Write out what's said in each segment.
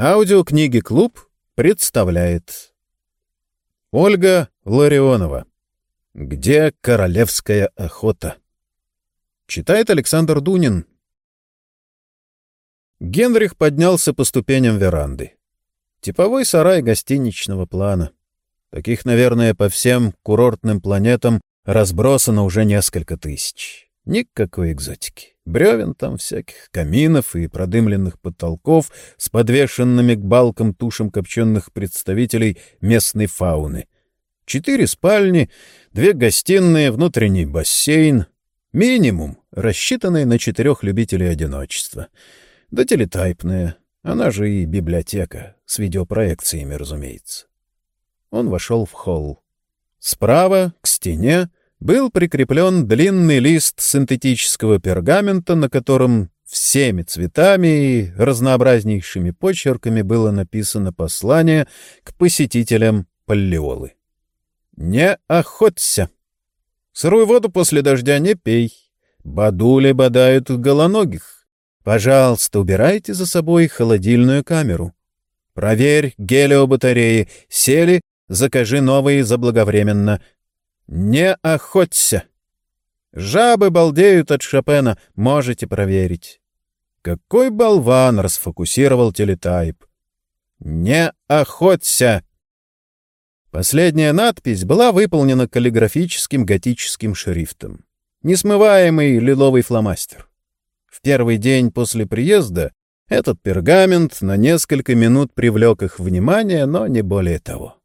Аудиокниги «Клуб» представляет Ольга Ларионова «Где королевская охота?» Читает Александр Дунин Генрих поднялся по ступеням веранды. Типовой сарай гостиничного плана. Таких, наверное, по всем курортным планетам разбросано уже несколько тысяч. Никакой экзотики. Бревен там всяких, каминов и продымленных потолков с подвешенными к балкам тушам копченых представителей местной фауны. Четыре спальни, две гостиные, внутренний бассейн. Минимум, рассчитанный на четырех любителей одиночества. Да телетайпная, она же и библиотека, с видеопроекциями, разумеется. Он вошел в холл. Справа, к стене, был прикреплен длинный лист синтетического пергамента, на котором всеми цветами и разнообразнейшими почерками было написано послание к посетителям Паллиолы. «Не охоться! Сырую воду после дождя не пей. Бадули бодают голоногих. Пожалуйста, убирайте за собой холодильную камеру. Проверь гелиобатареи. Сели, закажи новые заблаговременно. Не охоться! Жабы балдеют от Шопена, можете проверить. Какой болван расфокусировал телетайп? Не охоться! Последняя надпись была выполнена каллиграфическим готическим шрифтом. Несмываемый лиловый фломастер. В первый день после приезда этот пергамент на несколько минут привлек их внимание, но не более того.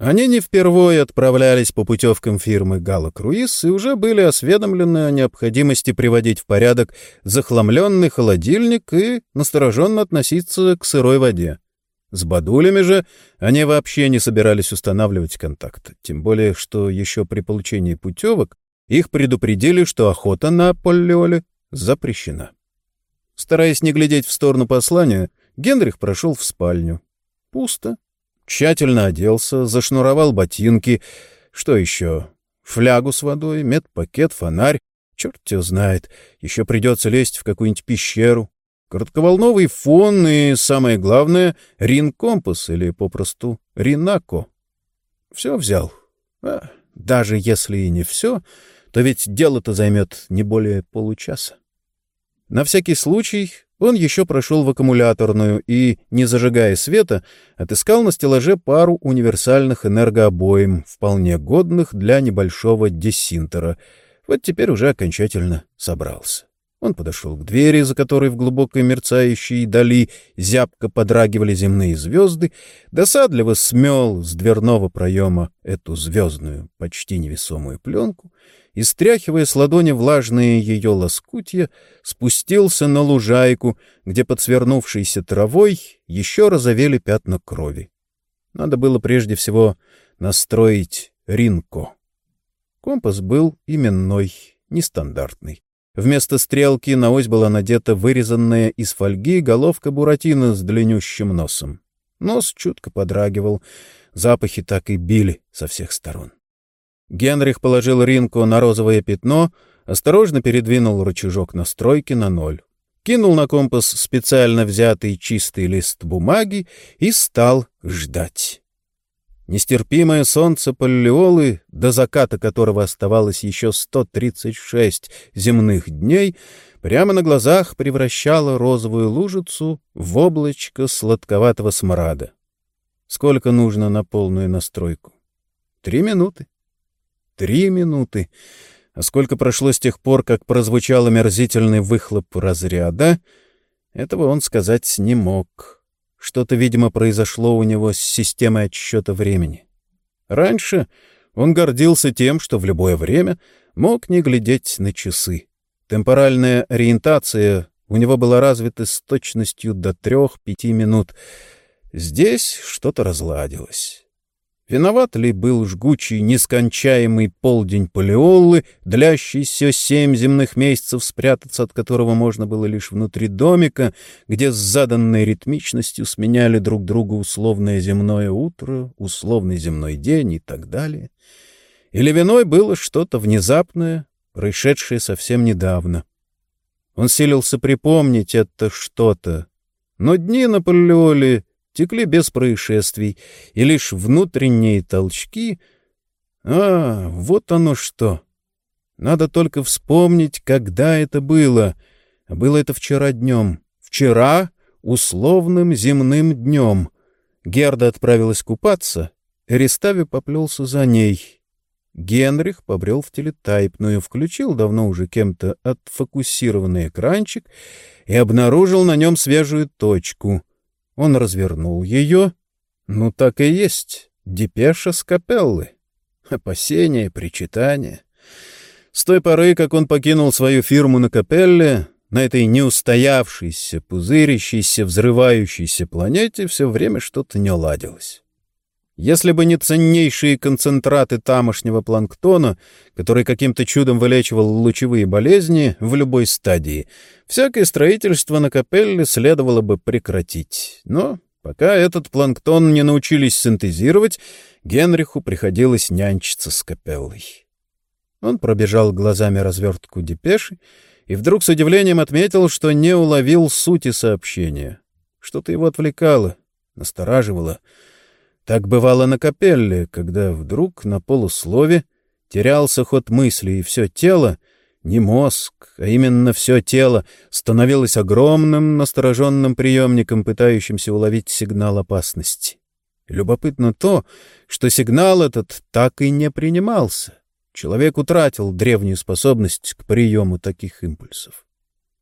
Они не впервые отправлялись по путевкам фирмы «Гала Круиз» и уже были осведомлены о необходимости приводить в порядок захламленный холодильник и настороженно относиться к сырой воде. С бадулями же они вообще не собирались устанавливать контакт, тем более, что еще при получении путевок их предупредили, что охота на поллиоле запрещена. Стараясь не глядеть в сторону послания, Генрих прошел в спальню. Пусто. Тщательно оделся, зашнуровал ботинки. Что еще? Флягу с водой, медпакет, фонарь. Черт его знает. Еще придется лезть в какую-нибудь пещеру. Коротковолновый фон и, самое главное, рин-компас или попросту ринако. Все взял. А, даже если и не все, то ведь дело-то займет не более получаса. На всякий случай он еще прошел в аккумуляторную и, не зажигая света, отыскал на стеллаже пару универсальных энергообоим, вполне годных для небольшого десинтера. Вот теперь уже окончательно собрался. Он подошел к двери, за которой в глубокой мерцающей дали зябко подрагивали земные звезды, досадливо смел с дверного проема эту звездную, почти невесомую пленку — и, стряхивая с ладони влажные ее лоскутья, спустился на лужайку, где под свернувшейся травой еще разовели пятна крови. Надо было прежде всего настроить ринко. Компас был именной, нестандартный. Вместо стрелки на ось была надета вырезанная из фольги головка буратино с длиннющим носом. Нос чутко подрагивал, запахи так и били со всех сторон. Генрих положил Ринку на розовое пятно, осторожно передвинул рычажок настройки на ноль. Кинул на компас специально взятый чистый лист бумаги и стал ждать. Нестерпимое солнце Паллиолы, до заката которого оставалось еще 136 земных дней, прямо на глазах превращало розовую лужицу в облачко сладковатого смрада. Сколько нужно на полную настройку? Три минуты. Три минуты. А сколько прошло с тех пор, как прозвучал омерзительный выхлоп разряда, этого он сказать не мог. Что-то, видимо, произошло у него с системой отсчета времени. Раньше он гордился тем, что в любое время мог не глядеть на часы. Темпоральная ориентация у него была развита с точностью до трех-пяти минут. Здесь что-то разладилось. Виноват ли был жгучий, нескончаемый полдень Палеоллы, длящийся семь земных месяцев, спрятаться от которого можно было лишь внутри домика, где с заданной ритмичностью сменяли друг друга условное земное утро, условный земной день и так далее? Или виной было что-то внезапное, происшедшее совсем недавно? Он силился припомнить это что-то, но дни на Палеоле текли без происшествий, и лишь внутренние толчки... А, вот оно что! Надо только вспомнить, когда это было. Было это вчера днем. Вчера условным земным днем. Герда отправилась купаться, Эристави поплелся за ней. Генрих побрел в телетайпную, включил давно уже кем-то отфокусированный экранчик и обнаружил на нем свежую точку. Он развернул ее. Ну, так и есть. Депеша с капеллы. Опасения, причитания. С той поры, как он покинул свою фирму на капелле, на этой неустоявшейся, пузырящейся, взрывающейся планете все время что-то не ладилось. Если бы не ценнейшие концентраты тамошнего планктона, который каким-то чудом вылечивал лучевые болезни в любой стадии, всякое строительство на капелле следовало бы прекратить. Но пока этот планктон не научились синтезировать, Генриху приходилось нянчиться с капеллой. Он пробежал глазами развертку депеши и вдруг с удивлением отметил, что не уловил сути сообщения. Что-то его отвлекало, настораживало — так бывало на капелле, когда вдруг на полуслове терялся ход мысли, и все тело, не мозг, а именно все тело, становилось огромным настороженным приемником, пытающимся уловить сигнал опасности. Любопытно то, что сигнал этот так и не принимался. Человек утратил древнюю способность к приему таких импульсов.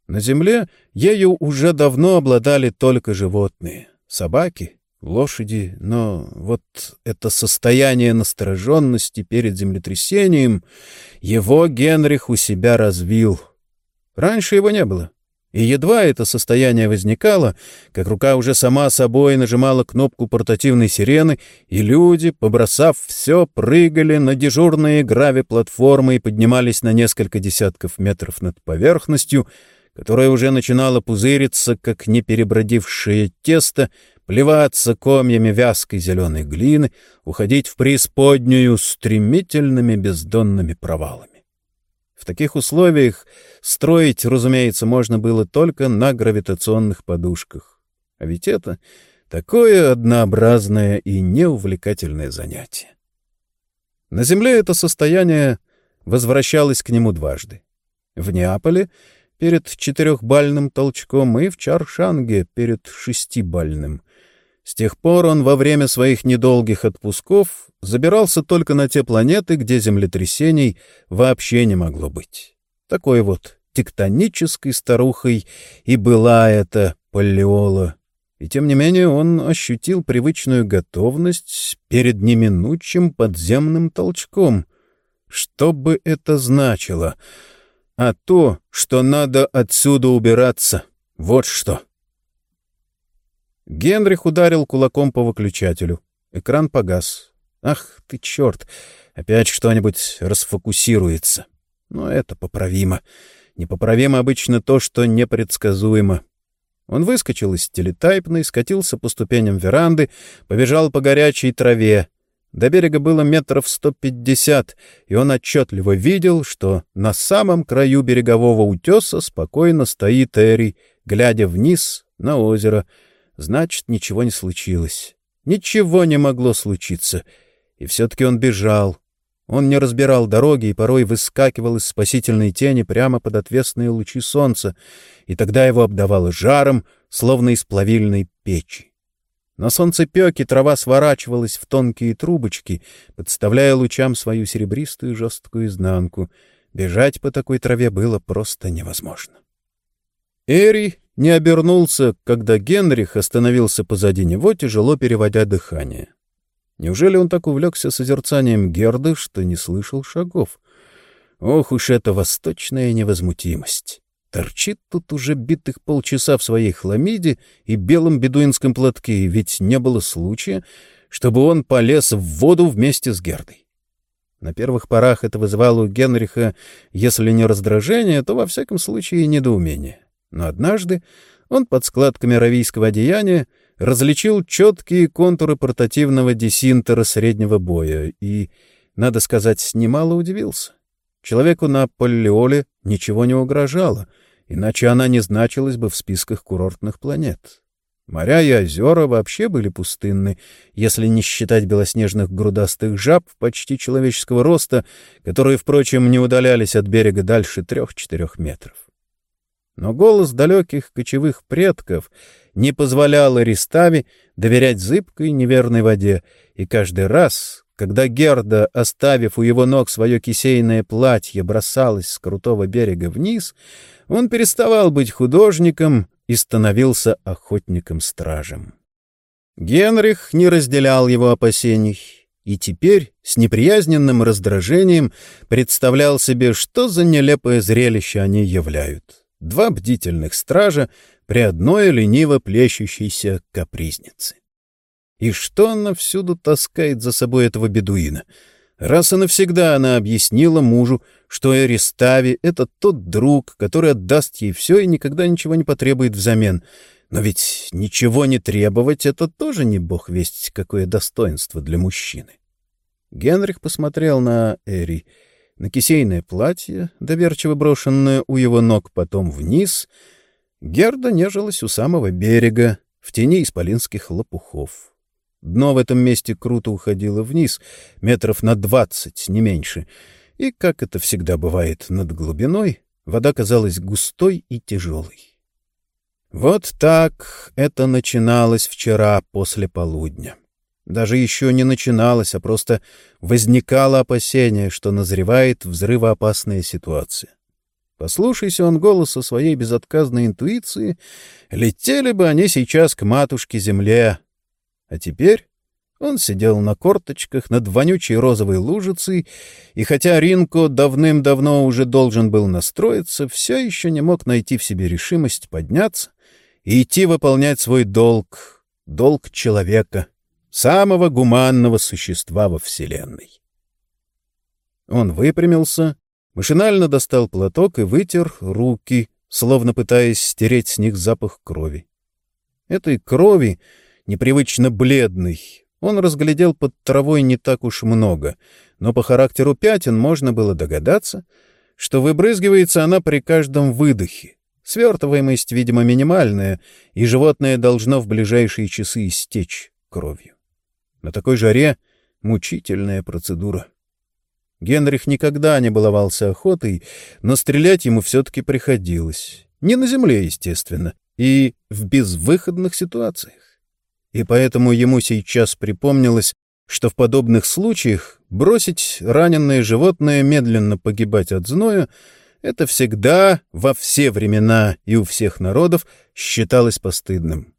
На Земле ею уже давно обладали только животные — собаки, лошади, но вот это состояние настороженности перед землетрясением его Генрих у себя развил. Раньше его не было. И едва это состояние возникало, как рука уже сама собой нажимала кнопку портативной сирены, и люди, побросав все, прыгали на дежурные грави-платформы и поднимались на несколько десятков метров над поверхностью, которая уже начинала пузыриться, как неперебродившее тесто, плеваться комьями вязкой зеленой глины, уходить в преисподнюю стремительными бездонными провалами. В таких условиях строить, разумеется, можно было только на гравитационных подушках. А ведь это такое однообразное и неувлекательное занятие. На Земле это состояние возвращалось к нему дважды. В Неаполе — перед четырехбальным толчком и в Чаршанге перед шестибальным, с тех пор он во время своих недолгих отпусков забирался только на те планеты, где землетрясений вообще не могло быть. Такой вот тектонической старухой и была эта Палеола. И тем не менее он ощутил привычную готовность перед неминучим подземным толчком. Что бы это значило? А то, что надо отсюда убираться. Вот что. Генрих ударил кулаком по выключателю. Экран погас. Ах ты черт! Опять что-нибудь расфокусируется. Но это поправимо. Непоправимо обычно то, что непредсказуемо. Он выскочил из телетайпной, скатился по ступеням веранды, побежал по горячей траве. До берега было метров сто пятьдесят, и он отчетливо видел, что на самом краю берегового утеса спокойно стоит Эри, глядя вниз на озеро — Значит, ничего не случилось. Ничего не могло случиться. И все-таки он бежал. Он не разбирал дороги и порой выскакивал из спасительной тени прямо под отвесные лучи солнца, и тогда его обдавало жаром, словно из плавильной печи. На солнцепеке трава сворачивалась в тонкие трубочки, подставляя лучам свою серебристую жесткую изнанку. Бежать по такой траве было просто невозможно. Эри не обернулся, когда Генрих остановился позади него, тяжело переводя дыхание. Неужели он так увлекся созерцанием Герды, что не слышал шагов? Ох уж эта восточная невозмутимость! Торчит тут уже битых полчаса в своей хламиде и белом бедуинском платке, ведь не было случая, чтобы он полез в воду вместе с Гердой. На первых порах это вызывало у Генриха, если не раздражение, то во всяком случае недоумение. Но однажды он под складками равийского одеяния различил четкие контуры портативного десинтера среднего боя и, надо сказать, немало удивился. Человеку на Поллиоле ничего не угрожало, иначе она не значилась бы в списках курортных планет. Моря и озера вообще были пустынны, если не считать белоснежных грудастых жаб почти человеческого роста, которые, впрочем, не удалялись от берега дальше трех-четырех метров. Но голос далеких кочевых предков не позволял Ариставе доверять зыбкой неверной воде, и каждый раз, когда Герда, оставив у его ног свое кисейное платье, бросалась с крутого берега вниз, он переставал быть художником и становился охотником-стражем. Генрих не разделял его опасений и теперь с неприязненным раздражением представлял себе, что за нелепое зрелище они являют. Два бдительных стража при одной лениво плещущейся капризнице. И что она всюду таскает за собой этого бедуина — Раз и навсегда она объяснила мужу, что Эристави — это тот друг, который отдаст ей все и никогда ничего не потребует взамен. Но ведь ничего не требовать — это тоже не бог весть какое достоинство для мужчины. Генрих посмотрел на Эри, на кисейное платье, доверчиво брошенное у его ног, потом вниз. Герда нежилась у самого берега, в тени исполинских лопухов. Дно в этом месте круто уходило вниз, метров на двадцать, не меньше. И, как это всегда бывает над глубиной, вода казалась густой и тяжелой. Вот так это начиналось вчера после полудня. Даже еще не начиналось, а просто возникало опасение, что назревает взрывоопасная ситуация. Послушайся он голоса своей безотказной интуиции, летели бы они сейчас к матушке-земле, а теперь он сидел на корточках над вонючей розовой лужицей, и хотя Ринко давным-давно уже должен был настроиться, все еще не мог найти в себе решимость подняться и идти выполнять свой долг, долг человека, самого гуманного существа во Вселенной. Он выпрямился, машинально достал платок и вытер руки, словно пытаясь стереть с них запах крови. Этой крови непривычно бледный. Он разглядел под травой не так уж много, но по характеру пятен можно было догадаться, что выбрызгивается она при каждом выдохе. Свертываемость, видимо, минимальная, и животное должно в ближайшие часы истечь кровью. На такой жаре мучительная процедура. Генрих никогда не баловался охотой, но стрелять ему все-таки приходилось. Не на земле, естественно, и в безвыходных ситуациях и поэтому ему сейчас припомнилось, что в подобных случаях бросить раненое животное медленно погибать от зноя — это всегда, во все времена и у всех народов, считалось постыдным.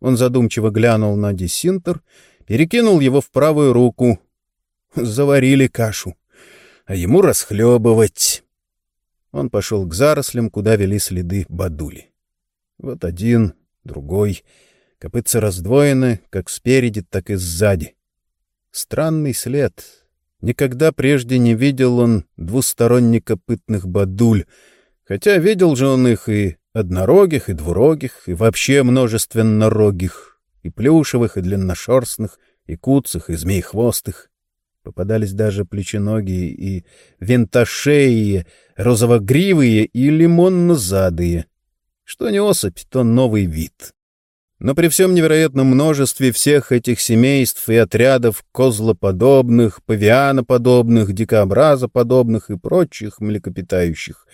Он задумчиво глянул на десинтер, перекинул его в правую руку. Заварили кашу, а ему расхлебывать. Он пошел к зарослям, куда вели следы бадули. Вот один, другой — Копытца раздвоены как спереди, так и сзади. Странный след. Никогда прежде не видел он двусторонне копытных бадуль, хотя видел же он их и однорогих, и двурогих, и вообще множественнорогих, и плюшевых, и длинношерстных, и куцых, и змеихвостых. Попадались даже плеченогие и винтошеие, розовогривые и лимоннозадые. Что не особь, то новый вид. Но при всем невероятном множестве всех этих семейств и отрядов козлоподобных, павианоподобных, дикообразоподобных и прочих млекопитающих,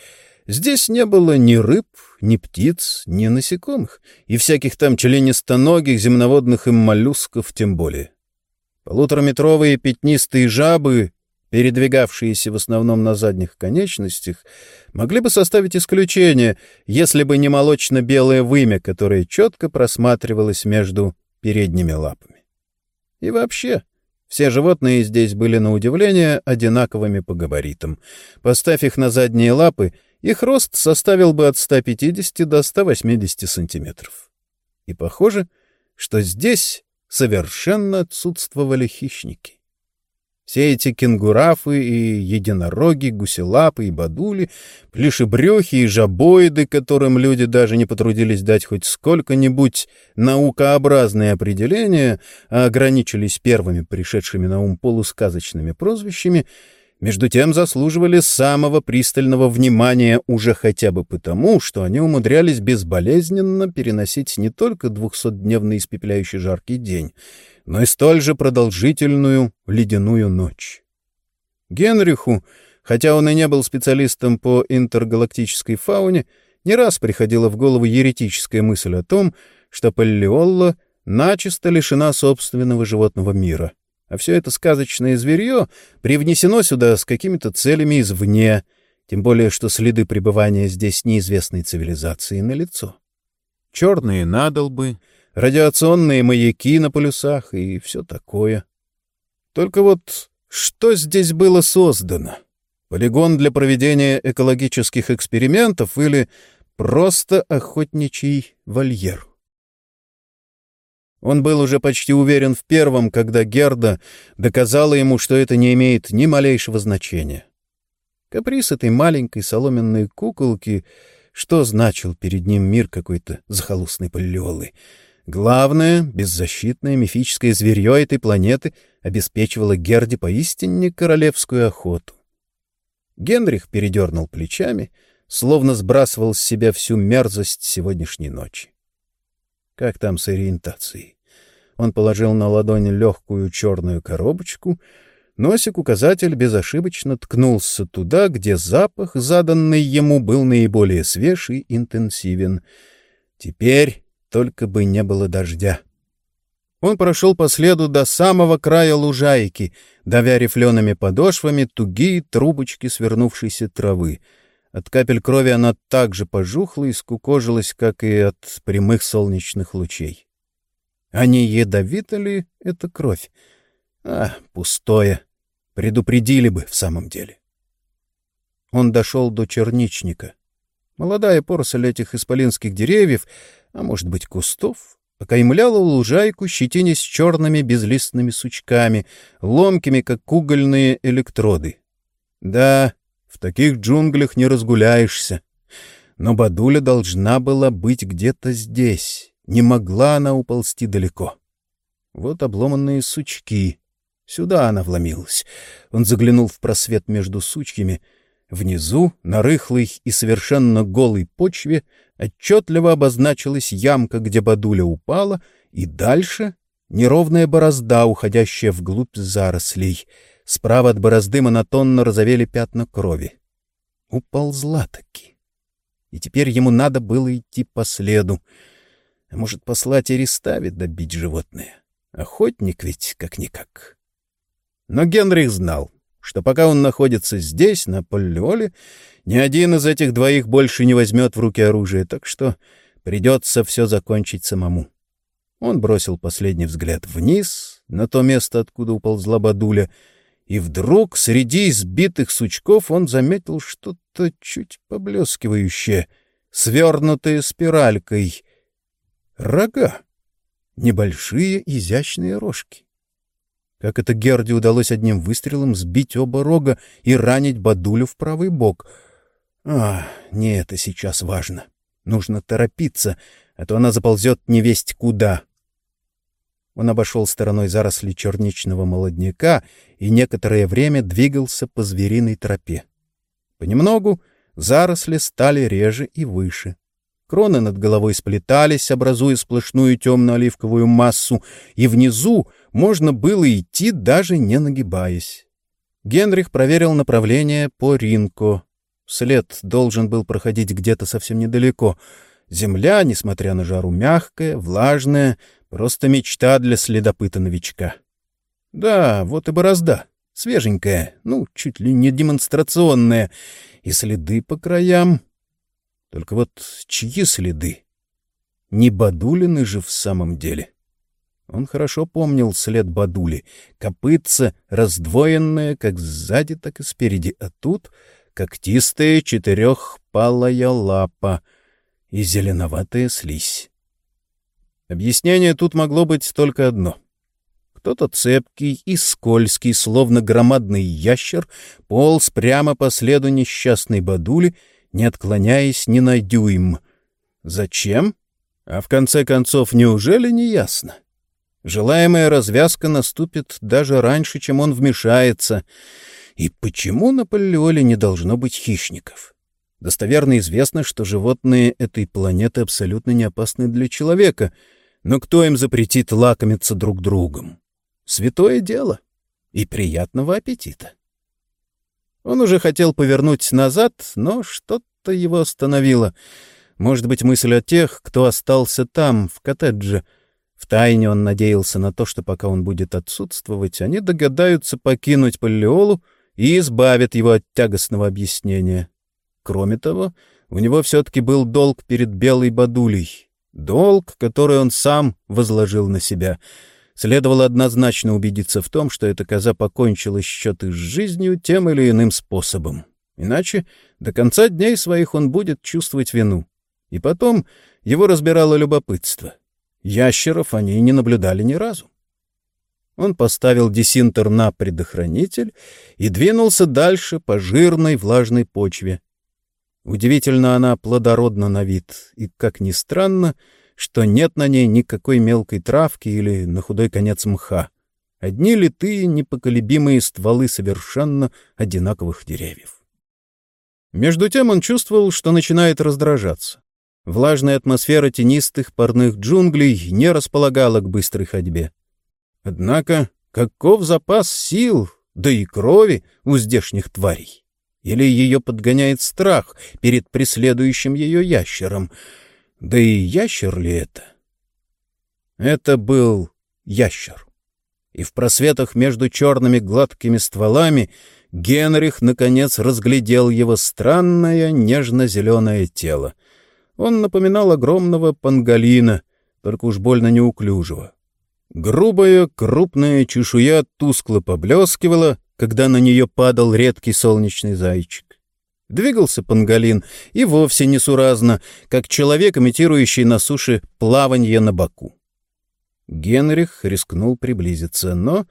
здесь не было ни рыб, ни птиц, ни насекомых, и всяких там членистоногих земноводных и моллюсков тем более. Полутораметровые пятнистые жабы передвигавшиеся в основном на задних конечностях, могли бы составить исключение, если бы не молочно-белое вымя, которое четко просматривалось между передними лапами. И вообще, все животные здесь были, на удивление, одинаковыми по габаритам. Поставь их на задние лапы, их рост составил бы от 150 до 180 сантиметров. И похоже, что здесь совершенно отсутствовали хищники. Все эти кенгурафы и единороги, гуселапы и бадули, плешебрюхи и жабоиды, которым люди даже не потрудились дать хоть сколько-нибудь наукообразное определение, а ограничились первыми пришедшими на ум полусказочными прозвищами, между тем заслуживали самого пристального внимания уже хотя бы потому, что они умудрялись безболезненно переносить не только двухсотдневный испепеляющий жаркий день, но и столь же продолжительную ледяную ночь. Генриху, хотя он и не был специалистом по интергалактической фауне, не раз приходила в голову еретическая мысль о том, что Паллиолла начисто лишена собственного животного мира — а все это сказочное зверье привнесено сюда с какими-то целями извне, тем более что следы пребывания здесь неизвестной цивилизации налицо. Черные надолбы, радиационные маяки на полюсах и все такое. Только вот что здесь было создано? Полигон для проведения экологических экспериментов или просто охотничий вольер? Он был уже почти уверен в первом, когда Герда доказала ему, что это не имеет ни малейшего значения. Каприз этой маленькой соломенной куколки, что значил перед ним мир какой-то захолустной поллёлы. Главное, беззащитное мифическое зверье этой планеты обеспечивало Герде поистине королевскую охоту. Генрих передернул плечами, словно сбрасывал с себя всю мерзость сегодняшней ночи. Как там с ориентацией? Он положил на ладонь легкую черную коробочку. Носик-указатель безошибочно ткнулся туда, где запах, заданный ему, был наиболее свеж и интенсивен. Теперь только бы не было дождя. Он прошел по следу до самого края лужайки, давя рифлеными подошвами тугие трубочки свернувшейся травы. От капель крови она так же пожухла и скукожилась, как и от прямых солнечных лучей. А не ядовита ли это кровь? А, пустое. Предупредили бы в самом деле. Он дошел до черничника. Молодая поросль этих исполинских деревьев, а может быть кустов, окаймляла лужайку, щетинясь черными безлистными сучками, ломкими, как угольные электроды. Да, в таких джунглях не разгуляешься. Но Бадуля должна была быть где-то здесь. Не могла она уползти далеко. Вот обломанные сучки. Сюда она вломилась. Он заглянул в просвет между сучьями. Внизу, на рыхлой и совершенно голой почве, отчетливо обозначилась ямка, где бадуля упала, и дальше — неровная борозда, уходящая вглубь зарослей. Справа от борозды монотонно разовели пятна крови. Уползла-таки. И теперь ему надо было идти по следу — а может, послать Аристави добить животное? Охотник ведь как-никак. Но Генрих знал, что пока он находится здесь, на Поллиоле, ни один из этих двоих больше не возьмет в руки оружие, так что придется все закончить самому. Он бросил последний взгляд вниз, на то место, откуда уползла Бадуля, и вдруг среди избитых сучков он заметил что-то чуть поблескивающее, свернутое спиралькой — Рога. Небольшие изящные рожки. Как это Герде удалось одним выстрелом сбить оба рога и ранить Бадулю в правый бок? А, не это сейчас важно. Нужно торопиться, а то она заползет невесть куда. Он обошел стороной заросли черничного молодняка и некоторое время двигался по звериной тропе. Понемногу заросли стали реже и выше. Кроны над головой сплетались, образуя сплошную темно-оливковую массу, и внизу можно было идти, даже не нагибаясь. Генрих проверил направление по Ринко. След должен был проходить где-то совсем недалеко. Земля, несмотря на жару, мягкая, влажная, просто мечта для следопыта-новичка. Да, вот и борозда, свеженькая, ну, чуть ли не демонстрационная, и следы по краям только вот чьи следы? Не Бадулины же в самом деле. Он хорошо помнил след Бадули. Копытца раздвоенная как сзади, так и спереди, а тут когтистая четырехпалая лапа и зеленоватая слизь. Объяснение тут могло быть только одно. Кто-то цепкий и скользкий, словно громадный ящер, полз прямо по следу несчастной Бадули — не отклоняясь ни на дюйм. Зачем? А в конце концов, неужели не ясно? Желаемая развязка наступит даже раньше, чем он вмешается. И почему на Палеоле не должно быть хищников? Достоверно известно, что животные этой планеты абсолютно не опасны для человека, но кто им запретит лакомиться друг другом? Святое дело и приятного аппетита. Он уже хотел повернуть назад, но что-то его остановило. Может быть, мысль о тех, кто остался там, в коттедже. Втайне он надеялся на то, что пока он будет отсутствовать, они догадаются покинуть Палеолу и избавят его от тягостного объяснения. Кроме того, у него все-таки был долг перед Белой Бадулей. Долг, который он сам возложил на себя — Следовало однозначно убедиться в том, что эта коза покончила счеты с жизнью тем или иным способом. Иначе до конца дней своих он будет чувствовать вину. И потом его разбирало любопытство. Ящеров они не наблюдали ни разу. Он поставил десинтер на предохранитель и двинулся дальше по жирной влажной почве. Удивительно она плодородна на вид, и, как ни странно, что нет на ней никакой мелкой травки или, на худой конец, мха. Одни литые, непоколебимые стволы совершенно одинаковых деревьев. Между тем он чувствовал, что начинает раздражаться. Влажная атмосфера тенистых парных джунглей не располагала к быстрой ходьбе. Однако каков запас сил, да и крови у здешних тварей? Или ее подгоняет страх перед преследующим ее ящером — да и ящер ли это? Это был ящер. И в просветах между черными гладкими стволами Генрих, наконец, разглядел его странное нежно-зеленое тело. Он напоминал огромного панголина, только уж больно неуклюжего. Грубая, крупная чешуя тускло поблескивала, когда на нее падал редкий солнечный зайчик. Двигался панголин и вовсе несуразно, как человек, имитирующий на суше плаванье на боку. Генрих рискнул приблизиться, но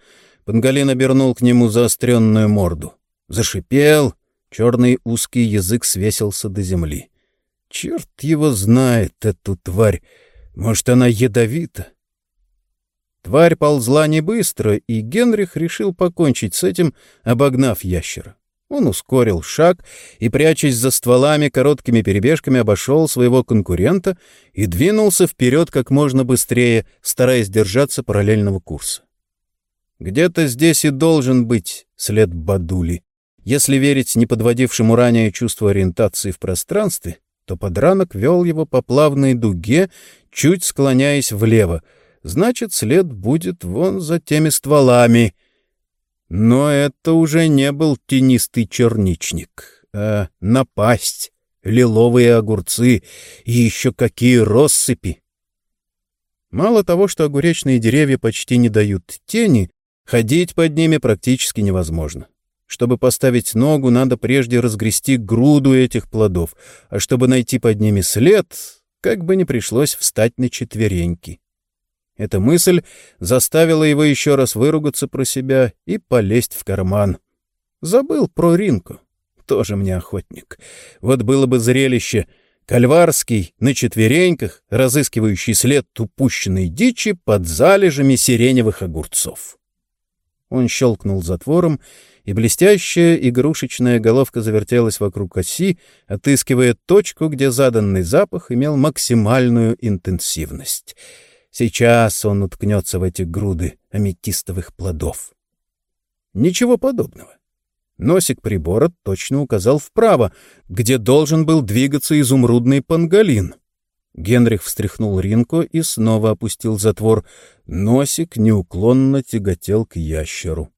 панголин обернул к нему заостренную морду. Зашипел, черный узкий язык свесился до земли. Черт его знает, эту тварь! Может, она ядовита? Тварь ползла не быстро, и Генрих решил покончить с этим, обогнав ящера. Он ускорил шаг и, прячась за стволами, короткими перебежками обошел своего конкурента и двинулся вперед как можно быстрее, стараясь держаться параллельного курса. Где-то здесь и должен быть след Бадули. Если верить не подводившему ранее чувству ориентации в пространстве, то подранок вел его по плавной дуге, чуть склоняясь влево. Значит, след будет вон за теми стволами — но это уже не был тенистый черничник, а напасть, лиловые огурцы и еще какие россыпи. Мало того, что огуречные деревья почти не дают тени, ходить под ними практически невозможно. Чтобы поставить ногу, надо прежде разгрести груду этих плодов, а чтобы найти под ними след, как бы не пришлось встать на четвереньки. Эта мысль заставила его еще раз выругаться про себя и полезть в карман. Забыл про Ринку. Тоже мне охотник. Вот было бы зрелище. Кальварский на четвереньках, разыскивающий след упущенной дичи под залежами сиреневых огурцов. Он щелкнул затвором, и блестящая игрушечная головка завертелась вокруг оси, отыскивая точку, где заданный запах имел максимальную интенсивность — Сейчас он уткнется в эти груды аметистовых плодов. Ничего подобного. Носик прибора точно указал вправо, где должен был двигаться изумрудный панголин. Генрих встряхнул Ринку и снова опустил затвор. Носик неуклонно тяготел к ящеру.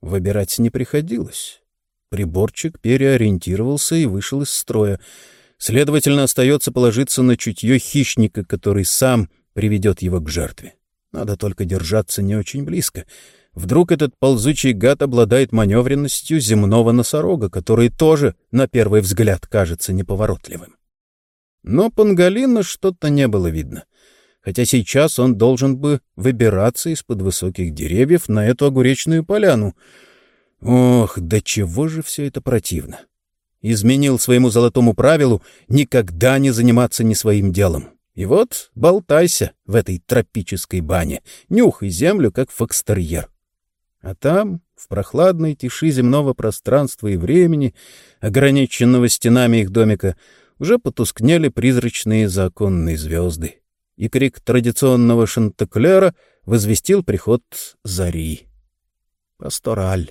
Выбирать не приходилось. Приборчик переориентировался и вышел из строя. Следовательно, остается положиться на чутье хищника, который сам приведет его к жертве. Надо только держаться не очень близко. Вдруг этот ползучий гад обладает маневренностью земного носорога, который тоже, на первый взгляд, кажется неповоротливым. Но Пангалина что-то не было видно, хотя сейчас он должен бы выбираться из-под высоких деревьев на эту огуречную поляну. Ох, до чего же все это противно! Изменил своему золотому правилу никогда не заниматься не своим делом. И вот болтайся в этой тропической бане, нюхай землю, как фокстерьер. А там в прохладной тиши земного пространства и времени, ограниченного стенами их домика, уже потускнели призрачные законные звезды, и крик традиционного шантеклера возвестил приход зари. Пастораль.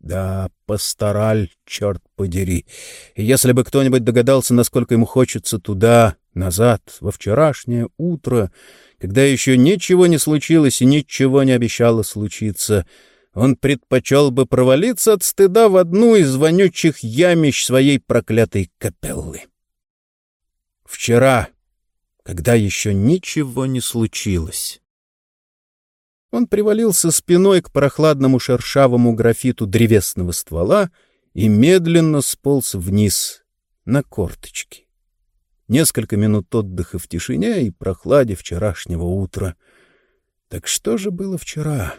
Да, пастораль, черт подери. Если бы кто-нибудь догадался, насколько ему хочется туда, назад, во вчерашнее утро, когда еще ничего не случилось и ничего не обещало случиться, он предпочел бы провалиться от стыда в одну из вонючих ямищ своей проклятой капеллы. Вчера, когда еще ничего не случилось. Он привалился спиной к прохладному шершавому графиту древесного ствола и медленно сполз вниз на корточки. Несколько минут отдыха в тишине и прохладе вчерашнего утра. Так что же было вчера?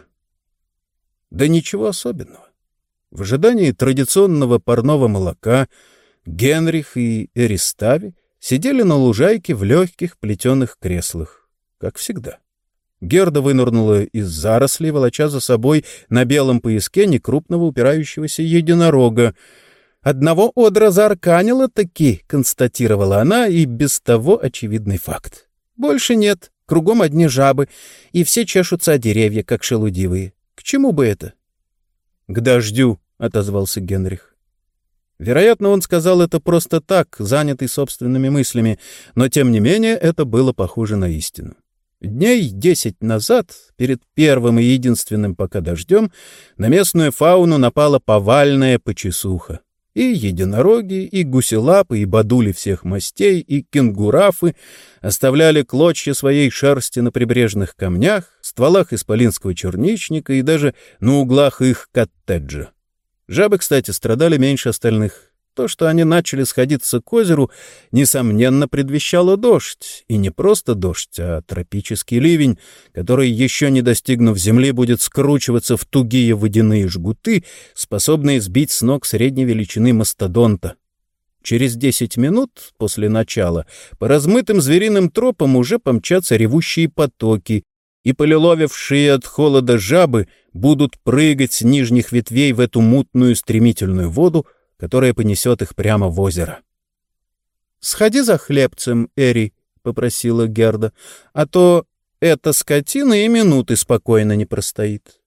Да ничего особенного. В ожидании традиционного парного молока Генрих и Эристави сидели на лужайке в легких плетеных креслах, как всегда. Герда вынырнула из зарослей, волоча за собой на белом пояске некрупного упирающегося единорога. «Одного одра заарканила таки», — констатировала она, и без того очевидный факт. «Больше нет, кругом одни жабы, и все чешутся о деревья, как шелудивые. К чему бы это?» «К дождю», — отозвался Генрих. Вероятно, он сказал это просто так, занятый собственными мыслями, но тем не менее это было похоже на истину. Дней десять назад, перед первым и единственным пока дождем, на местную фауну напала повальная почесуха. И единороги, и гуселапы, и бадули всех мастей, и кенгурафы оставляли клочья своей шерсти на прибрежных камнях, стволах исполинского черничника и даже на углах их коттеджа. Жабы, кстати, страдали меньше остальных. То, что они начали сходиться к озеру, несомненно предвещало дождь. И не просто дождь, а тропический ливень, который, еще не достигнув земли, будет скручиваться в тугие водяные жгуты, способные сбить с ног средней величины мастодонта. Через десять минут после начала по размытым звериным тропам уже помчатся ревущие потоки, и полиловившие от холода жабы будут прыгать с нижних ветвей в эту мутную стремительную воду, которая понесет их прямо в озеро. — Сходи за хлебцем, Эри, — попросила Герда, — а то эта скотина и минуты спокойно не простоит.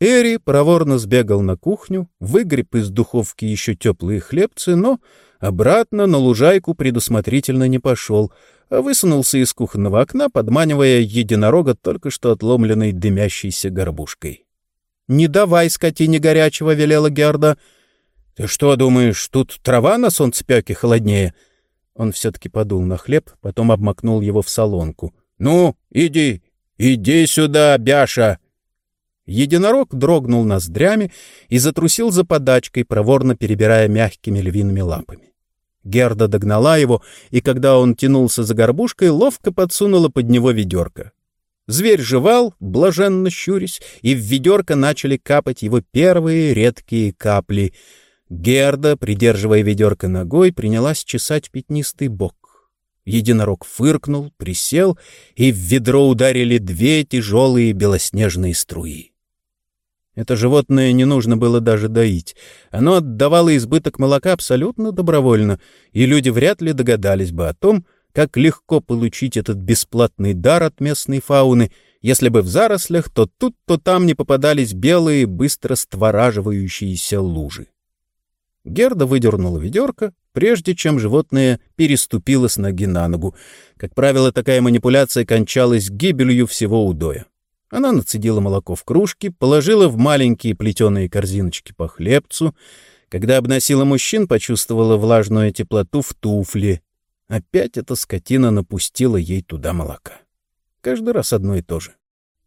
Эри проворно сбегал на кухню, выгреб из духовки еще теплые хлебцы, но обратно на лужайку предусмотрительно не пошел, а высунулся из кухонного окна, подманивая единорога только что отломленной дымящейся горбушкой. — Не давай скотине горячего, — велела Герда, — «Ты что, думаешь, тут трава на солнцепеке холоднее?» Он все-таки подул на хлеб, потом обмакнул его в солонку. «Ну, иди, иди сюда, Бяша!» Единорог дрогнул ноздрями и затрусил за подачкой, проворно перебирая мягкими львиными лапами. Герда догнала его, и когда он тянулся за горбушкой, ловко подсунула под него ведерко. Зверь жевал, блаженно щурясь, и в ведерко начали капать его первые редкие капли — Герда, придерживая ведерко ногой, принялась чесать пятнистый бок. Единорог фыркнул, присел, и в ведро ударили две тяжелые белоснежные струи. Это животное не нужно было даже доить. Оно отдавало избыток молока абсолютно добровольно, и люди вряд ли догадались бы о том, как легко получить этот бесплатный дар от местной фауны, если бы в зарослях то тут, то там не попадались белые, быстро створаживающиеся лужи. Герда выдернула ведерко, прежде чем животное переступило с ноги на ногу. Как правило, такая манипуляция кончалась гибелью всего удоя. Она нацедила молоко в кружки, положила в маленькие плетеные корзиночки по хлебцу. Когда обносила мужчин, почувствовала влажную теплоту в туфле. Опять эта скотина напустила ей туда молока. Каждый раз одно и то же.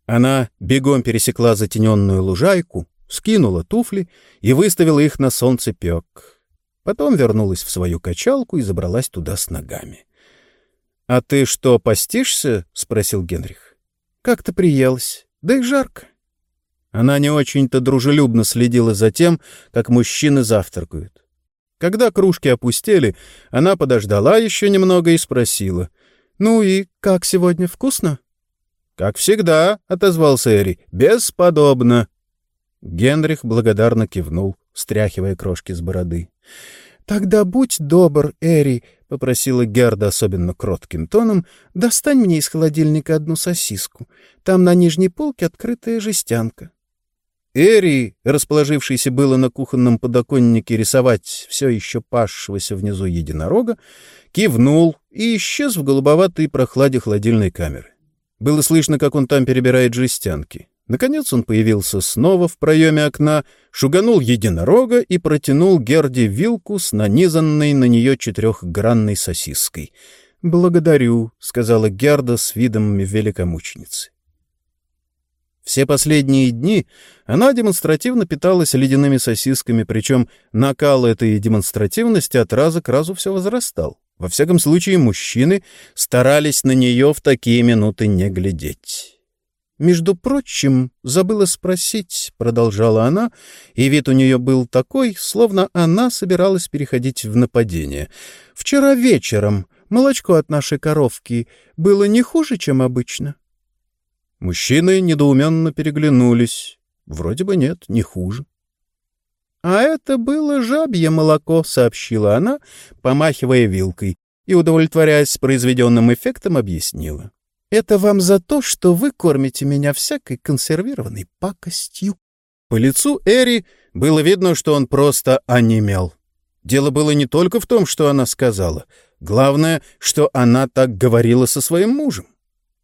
Она бегом пересекла затененную лужайку, скинула туфли и выставила их на солнце пек. Потом вернулась в свою качалку и забралась туда с ногами. — А ты что, постишься? — спросил Генрих. — Как-то приелась. Да и жарко. Она не очень-то дружелюбно следила за тем, как мужчины завтракают. Когда кружки опустели, она подождала еще немного и спросила. — Ну и как сегодня, вкусно? — Как всегда, — отозвался Эри, — бесподобно. Генрих благодарно кивнул, стряхивая крошки с бороды. — Тогда будь добр, Эри, — попросила Герда особенно кротким тоном, — достань мне из холодильника одну сосиску. Там на нижней полке открытая жестянка. Эри, расположившийся было на кухонном подоконнике рисовать все еще пасшегося внизу единорога, кивнул и исчез в голубоватой прохладе холодильной камеры. Было слышно, как он там перебирает жестянки. Наконец он появился снова в проеме окна, шуганул единорога и протянул Герде вилку с нанизанной на нее четырехгранной сосиской. «Благодарю», — сказала Герда с видом великомученицы. Все последние дни она демонстративно питалась ледяными сосисками, причем накал этой демонстративности от раза к разу все возрастал. Во всяком случае, мужчины старались на нее в такие минуты не глядеть. «Между прочим, забыла спросить», — продолжала она, и вид у нее был такой, словно она собиралась переходить в нападение. «Вчера вечером молочко от нашей коровки было не хуже, чем обычно?» Мужчины недоуменно переглянулись. Вроде бы нет, не хуже. «А это было жабье молоко», — сообщила она, помахивая вилкой, и, удовлетворяясь произведенным эффектом, объяснила. «Это вам за то, что вы кормите меня всякой консервированной пакостью». По лицу Эри было видно, что он просто онемел. Дело было не только в том, что она сказала. Главное, что она так говорила со своим мужем.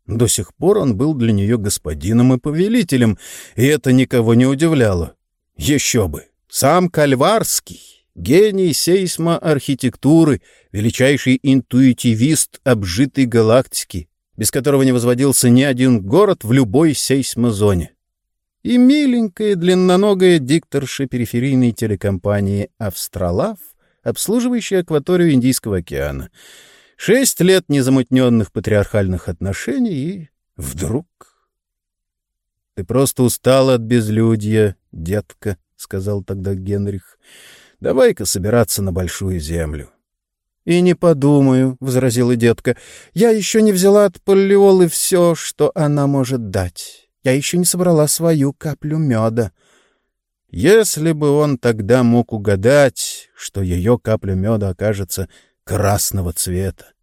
До сих пор он был для нее господином и повелителем, и это никого не удивляло. Еще бы! Сам Кальварский, гений сейсмоархитектуры, величайший интуитивист обжитой галактики, без которого не возводился ни один город в любой сейсмозоне. И миленькая длинноногая дикторша периферийной телекомпании «Австралав», обслуживающая акваторию Индийского океана — Шесть лет незамутненных патриархальных отношений, и вдруг... — Ты просто устал от безлюдья, детка, — сказал тогда Генрих. — Давай-ка собираться на большую землю. — И не подумаю, — возразила детка. — Я еще не взяла от Поллиолы все, что она может дать. Я еще не собрала свою каплю меда. Если бы он тогда мог угадать, что ее капля меда окажется красного цвета.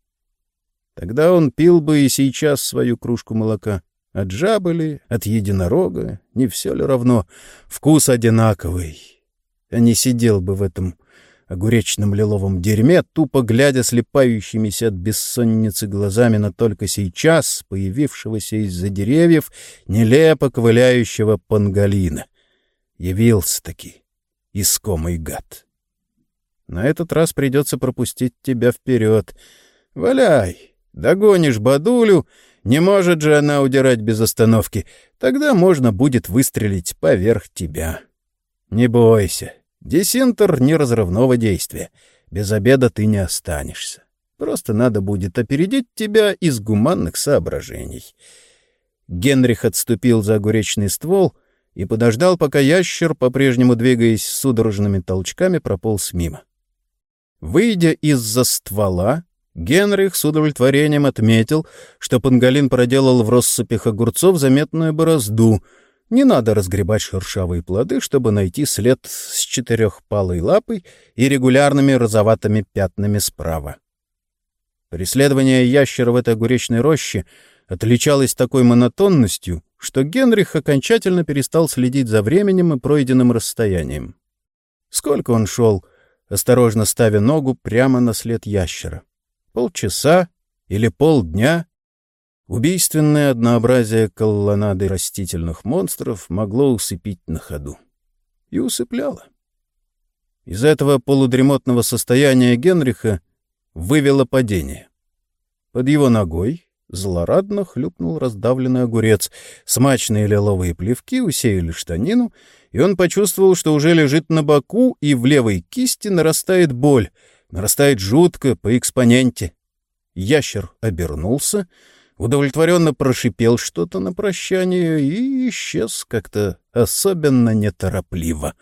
Тогда он пил бы и сейчас свою кружку молока. От жабы ли, от единорога, не все ли равно, вкус одинаковый. А не сидел бы в этом огуречном лиловом дерьме, тупо глядя слепающимися от бессонницы глазами на только сейчас появившегося из-за деревьев нелепо ковыляющего пангалина. Явился-таки искомый гад. На этот раз придется пропустить тебя вперед. Валяй, догонишь Бадулю, не может же она удирать без остановки. Тогда можно будет выстрелить поверх тебя. Не бойся, десинтер неразрывного действия. Без обеда ты не останешься. Просто надо будет опередить тебя из гуманных соображений. Генрих отступил за огуречный ствол и подождал, пока ящер, по-прежнему двигаясь судорожными толчками, прополз мимо. Выйдя из-за ствола, Генрих с удовлетворением отметил, что Пангалин проделал в россыпях огурцов заметную борозду. Не надо разгребать шершавые плоды, чтобы найти след с четырехпалой лапой и регулярными розоватыми пятнами справа. Преследование ящера в этой огуречной роще отличалось такой монотонностью, что Генрих окончательно перестал следить за временем и пройденным расстоянием. Сколько он шел — осторожно ставя ногу прямо на след ящера. Полчаса или полдня убийственное однообразие колоннады растительных монстров могло усыпить на ходу. И усыпляло. Из этого полудремотного состояния Генриха вывело падение. Под его ногой злорадно хлюпнул раздавленный огурец, смачные лиловые плевки усеяли штанину — и он почувствовал, что уже лежит на боку, и в левой кисти нарастает боль, нарастает жутко по экспоненте. Ящер обернулся, удовлетворенно прошипел что-то на прощание и исчез как-то особенно неторопливо.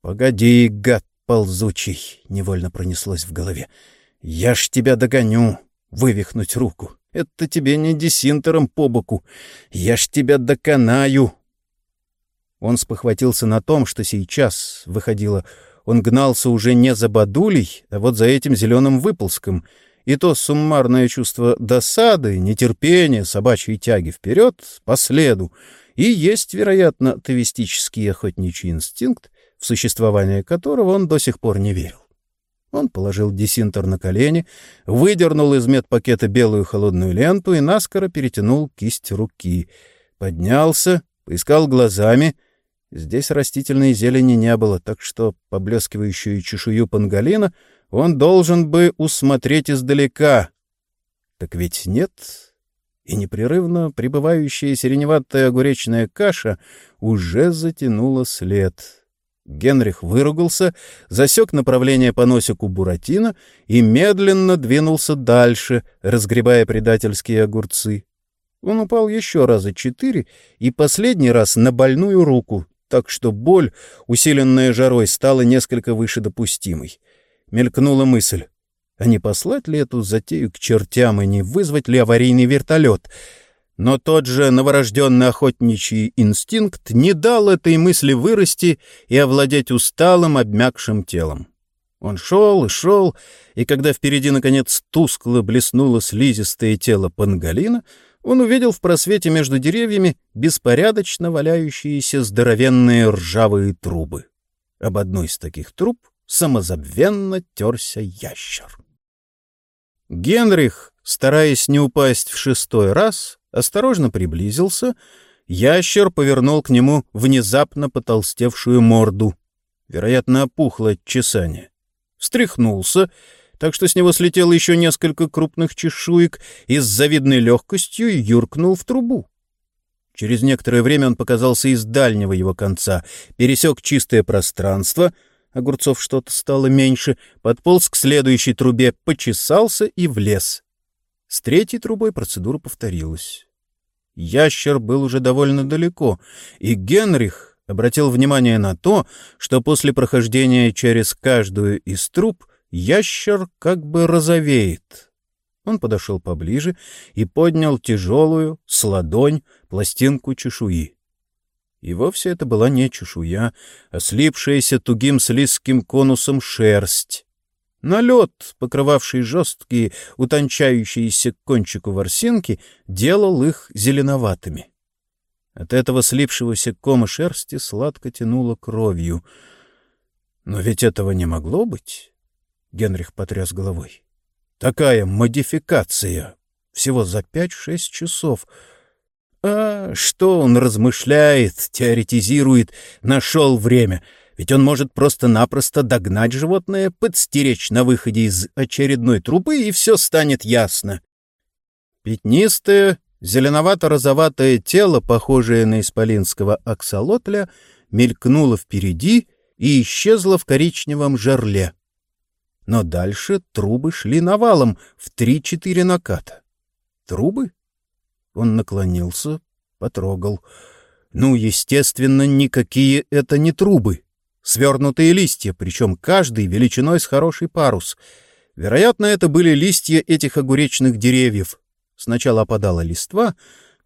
«Погоди, гад ползучий!» — невольно пронеслось в голове. «Я ж тебя догоню!» — вывихнуть руку. «Это тебе не десинтером по боку! Я ж тебя доконаю!» Он спохватился на том, что сейчас выходило, он гнался уже не за Бадулей, а вот за этим зеленым выползком, и то суммарное чувство досады, нетерпения, собачьей тяги вперед, по следу, и есть, вероятно, тавистический охотничий инстинкт, в существование которого он до сих пор не верил. Он положил десинтер на колени, выдернул из медпакета белую холодную ленту и наскоро перетянул кисть руки. Поднялся, поискал глазами. Здесь растительной зелени не было, так что поблескивающую чешую панголина он должен бы усмотреть издалека. Так ведь нет. И непрерывно прибывающая сиреневатая огуречная каша уже затянула след. Генрих выругался, засек направление по носику Буратино и медленно двинулся дальше, разгребая предательские огурцы. Он упал еще раза четыре и последний раз на больную руку, так что боль, усиленная жарой, стала несколько выше допустимой. Мелькнула мысль, а не послать ли эту затею к чертям и не вызвать ли аварийный вертолет — но тот же новорожденный охотничий инстинкт не дал этой мысли вырасти и овладеть усталым, обмякшим телом. Он шел и шел, и когда впереди, наконец, тускло блеснуло слизистое тело панголина, он увидел в просвете между деревьями беспорядочно валяющиеся здоровенные ржавые трубы. Об одной из таких труб самозабвенно терся ящер. Генрих, стараясь не упасть в шестой раз, осторожно приблизился, ящер повернул к нему внезапно потолстевшую морду. Вероятно, опухло от чесания. Встряхнулся, так что с него слетело еще несколько крупных чешуек и с завидной легкостью юркнул в трубу. Через некоторое время он показался из дальнего его конца, пересек чистое пространство, огурцов что-то стало меньше, подполз к следующей трубе, почесался и влез. С третьей трубой процедура повторилась. Ящер был уже довольно далеко, и Генрих обратил внимание на то, что после прохождения через каждую из труб ящер как бы розовеет. Он подошел поближе и поднял тяжелую, с ладонь, пластинку чешуи. И вовсе это была не чешуя, а слипшаяся тугим слизким конусом шерсть. Налет, покрывавший жесткие, утончающиеся к кончику ворсинки, делал их зеленоватыми. От этого слипшегося кома шерсти сладко тянуло кровью. Но ведь этого не могло быть. Генрих потряс головой. Такая модификация. Всего за пять-шесть часов. А что он размышляет, теоретизирует, нашел время — ведь он может просто-напросто догнать животное, подстеречь на выходе из очередной трубы, и все станет ясно. Пятнистое, зеленовато-розоватое тело, похожее на исполинского аксолотля, мелькнуло впереди и исчезло в коричневом жерле. Но дальше трубы шли навалом в три-четыре наката. Трубы? Он наклонился, потрогал. Ну, естественно, никакие это не трубы. Свернутые листья, причем каждый величиной с хороший парус. Вероятно, это были листья этих огуречных деревьев. Сначала опадала листва,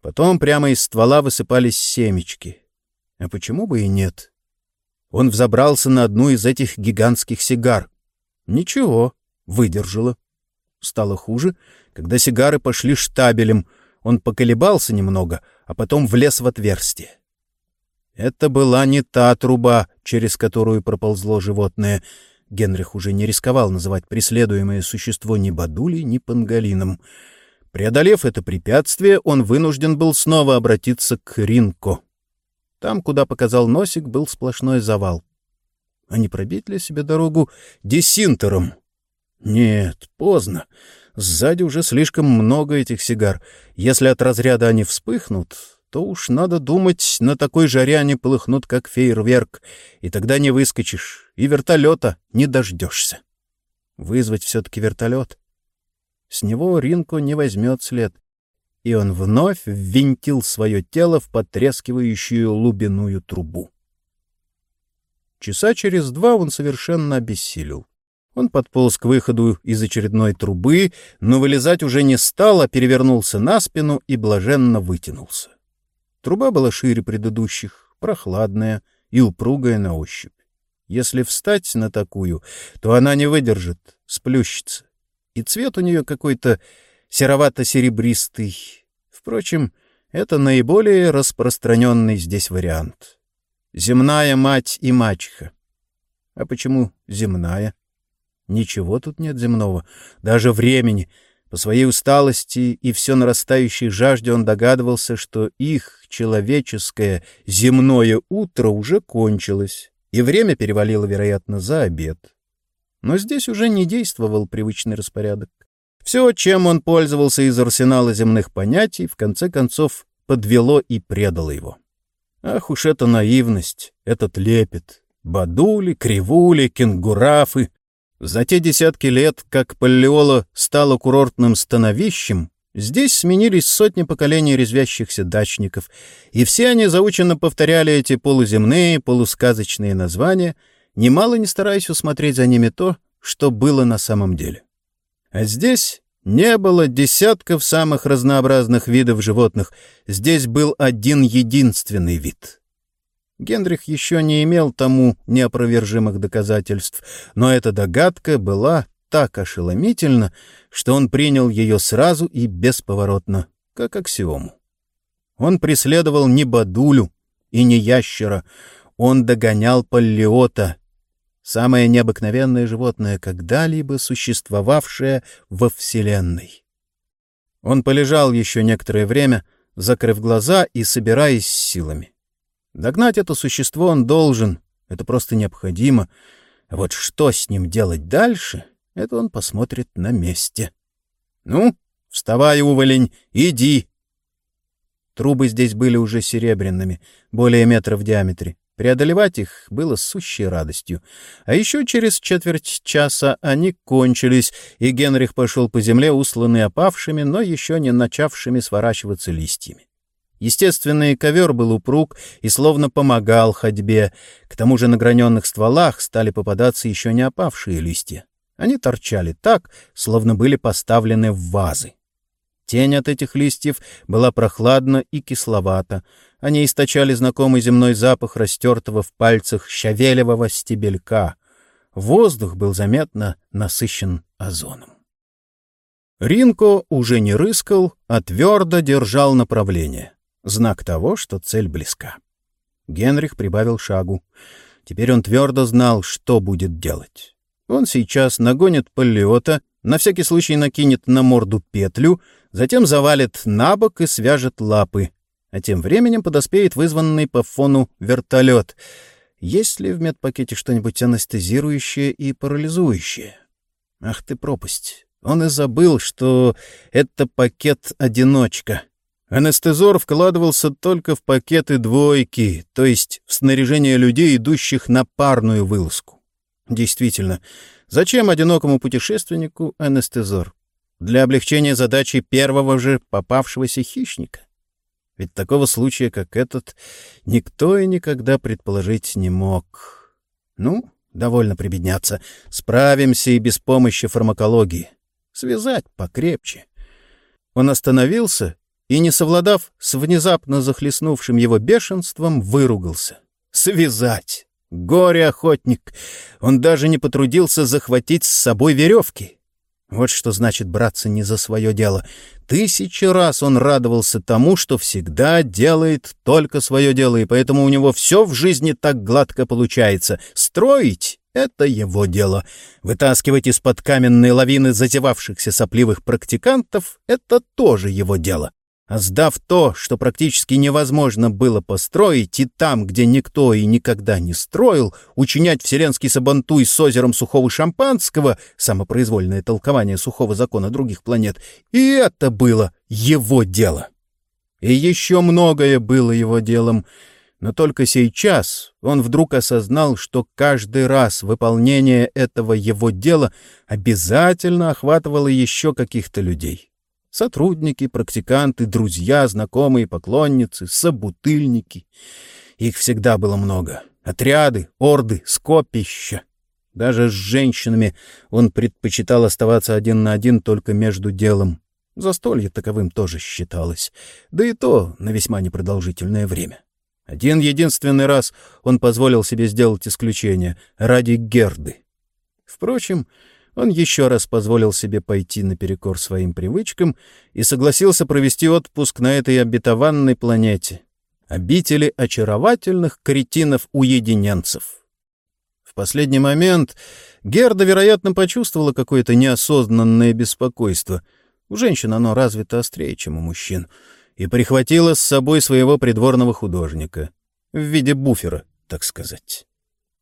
потом прямо из ствола высыпались семечки. А почему бы и нет? Он взобрался на одну из этих гигантских сигар. Ничего, выдержала. Стало хуже, когда сигары пошли штабелем. Он поколебался немного, а потом влез в отверстие. Это была не та труба, через которую проползло животное. Генрих уже не рисковал называть преследуемое существо ни Бадулей, ни Пангалином. Преодолев это препятствие, он вынужден был снова обратиться к Ринко. Там, куда показал носик, был сплошной завал. А не пробить ли себе дорогу десинтером? Нет, поздно. Сзади уже слишком много этих сигар. Если от разряда они вспыхнут, то уж надо думать, на такой жаре они полыхнут, как фейерверк, и тогда не выскочишь, и вертолета не дождешься. Вызвать все-таки вертолет. С него Ринко не возьмет след. И он вновь ввинтил свое тело в потрескивающую лубиную трубу. Часа через два он совершенно обессилел. Он подполз к выходу из очередной трубы, но вылезать уже не стал, а перевернулся на спину и блаженно вытянулся. Труба была шире предыдущих, прохладная и упругая на ощупь. Если встать на такую, то она не выдержит, сплющится. И цвет у нее какой-то серовато-серебристый. Впрочем, это наиболее распространенный здесь вариант. Земная мать и мачеха. А почему земная? Ничего тут нет земного, даже времени. По своей усталости и все нарастающей жажде он догадывался, что их человеческое земное утро уже кончилось, и время перевалило, вероятно, за обед. Но здесь уже не действовал привычный распорядок. Все, чем он пользовался из арсенала земных понятий, в конце концов подвело и предало его. Ах уж эта наивность, этот лепет. Бадули, кривули, кенгурафы. За те десятки лет, как Паллиола стала курортным становищем, здесь сменились сотни поколений резвящихся дачников, и все они заученно повторяли эти полуземные, полусказочные названия, немало не стараясь усмотреть за ними то, что было на самом деле. А здесь не было десятков самых разнообразных видов животных, здесь был один единственный вид — Генрих еще не имел тому неопровержимых доказательств, но эта догадка была так ошеломительна, что он принял ее сразу и бесповоротно, как аксиому. Он преследовал не Бадулю и не ящера, он догонял Паллиота, самое необыкновенное животное, когда-либо существовавшее во Вселенной. Он полежал еще некоторое время, закрыв глаза и собираясь силами. Догнать это существо он должен, это просто необходимо. А вот что с ним делать дальше, это он посмотрит на месте. «Ну, вставай, уволень, иди!» Трубы здесь были уже серебряными, более метра в диаметре. Преодолевать их было сущей радостью. А еще через четверть часа они кончились, и Генрих пошел по земле, усланный опавшими, но еще не начавшими сворачиваться листьями. Естественный ковер был упруг и словно помогал ходьбе. К тому же на граненных стволах стали попадаться еще не опавшие листья. Они торчали так, словно были поставлены в вазы. Тень от этих листьев была прохладна и кисловата. Они источали знакомый земной запах растертого в пальцах щавелевого стебелька. Воздух был заметно насыщен озоном. Ринко уже не рыскал, а твердо держал направление. Знак того, что цель близка. Генрих прибавил шагу. Теперь он твердо знал, что будет делать. Он сейчас нагонит полиота, на всякий случай накинет на морду петлю, затем завалит на бок и свяжет лапы. А тем временем подоспеет вызванный по фону вертолет. Есть ли в медпакете что-нибудь анестезирующее и парализующее? Ах ты пропасть! Он и забыл, что это пакет-одиночка — Анестезор вкладывался только в пакеты двойки, то есть в снаряжение людей, идущих на парную вылазку. Действительно, зачем одинокому путешественнику анестезор? Для облегчения задачи первого же попавшегося хищника? Ведь такого случая, как этот, никто и никогда предположить не мог. Ну, довольно прибедняться. Справимся и без помощи фармакологии. Связать покрепче. Он остановился и, не совладав с внезапно захлестнувшим его бешенством, выругался. «Связать! Горе-охотник! Он даже не потрудился захватить с собой веревки!» Вот что значит браться не за свое дело. Тысячи раз он радовался тому, что всегда делает только свое дело, и поэтому у него все в жизни так гладко получается. Строить — это его дело. Вытаскивать из-под каменной лавины затевавшихся сопливых практикантов — это тоже его дело. А сдав то, что практически невозможно было построить, и там, где никто и никогда не строил, учинять вселенский сабантуй с озером сухого шампанского, самопроизвольное толкование сухого закона других планет, и это было его дело. И еще многое было его делом, но только сейчас он вдруг осознал, что каждый раз выполнение этого его дела обязательно охватывало еще каких-то людей. Сотрудники, практиканты, друзья, знакомые, поклонницы, собутыльники. Их всегда было много. Отряды, орды, скопища. Даже с женщинами он предпочитал оставаться один на один только между делом. Застолье таковым тоже считалось. Да и то на весьма непродолжительное время. Один единственный раз он позволил себе сделать исключение ради Герды. Впрочем, он еще раз позволил себе пойти наперекор своим привычкам и согласился провести отпуск на этой обетованной планете, обители очаровательных кретинов-уединенцев. В последний момент Герда, вероятно, почувствовала какое-то неосознанное беспокойство. У женщин оно развито острее, чем у мужчин — и прихватила с собой своего придворного художника. В виде буфера, так сказать.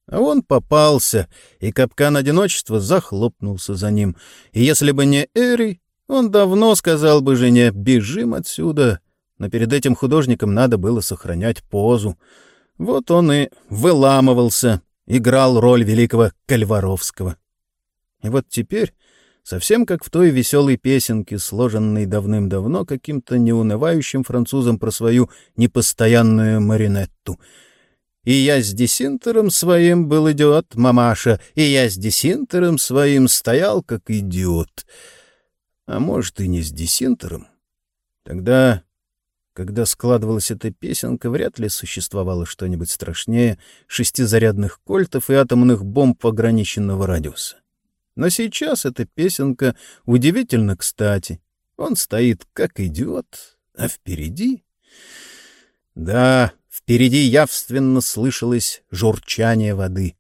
А он попался, и капкан одиночества захлопнулся за ним. И если бы не Эри, он давно сказал бы жене «бежим отсюда». Но перед этим художником надо было сохранять позу. Вот он и выламывался, играл роль великого Кальваровского. И вот теперь Совсем как в той веселой песенке, сложенной давным-давно каким-то неунывающим французом про свою непостоянную маринетту. «И я с десинтером своим был идиот, мамаша, и я с десинтером своим стоял, как идиот». А может, и не с десинтером? Тогда, когда складывалась эта песенка, вряд ли существовало что-нибудь страшнее шестизарядных кольтов и атомных бомб ограниченного радиуса. Но сейчас эта песенка удивительно кстати. Он стоит как идиот, а впереди... Да, впереди явственно слышалось журчание воды.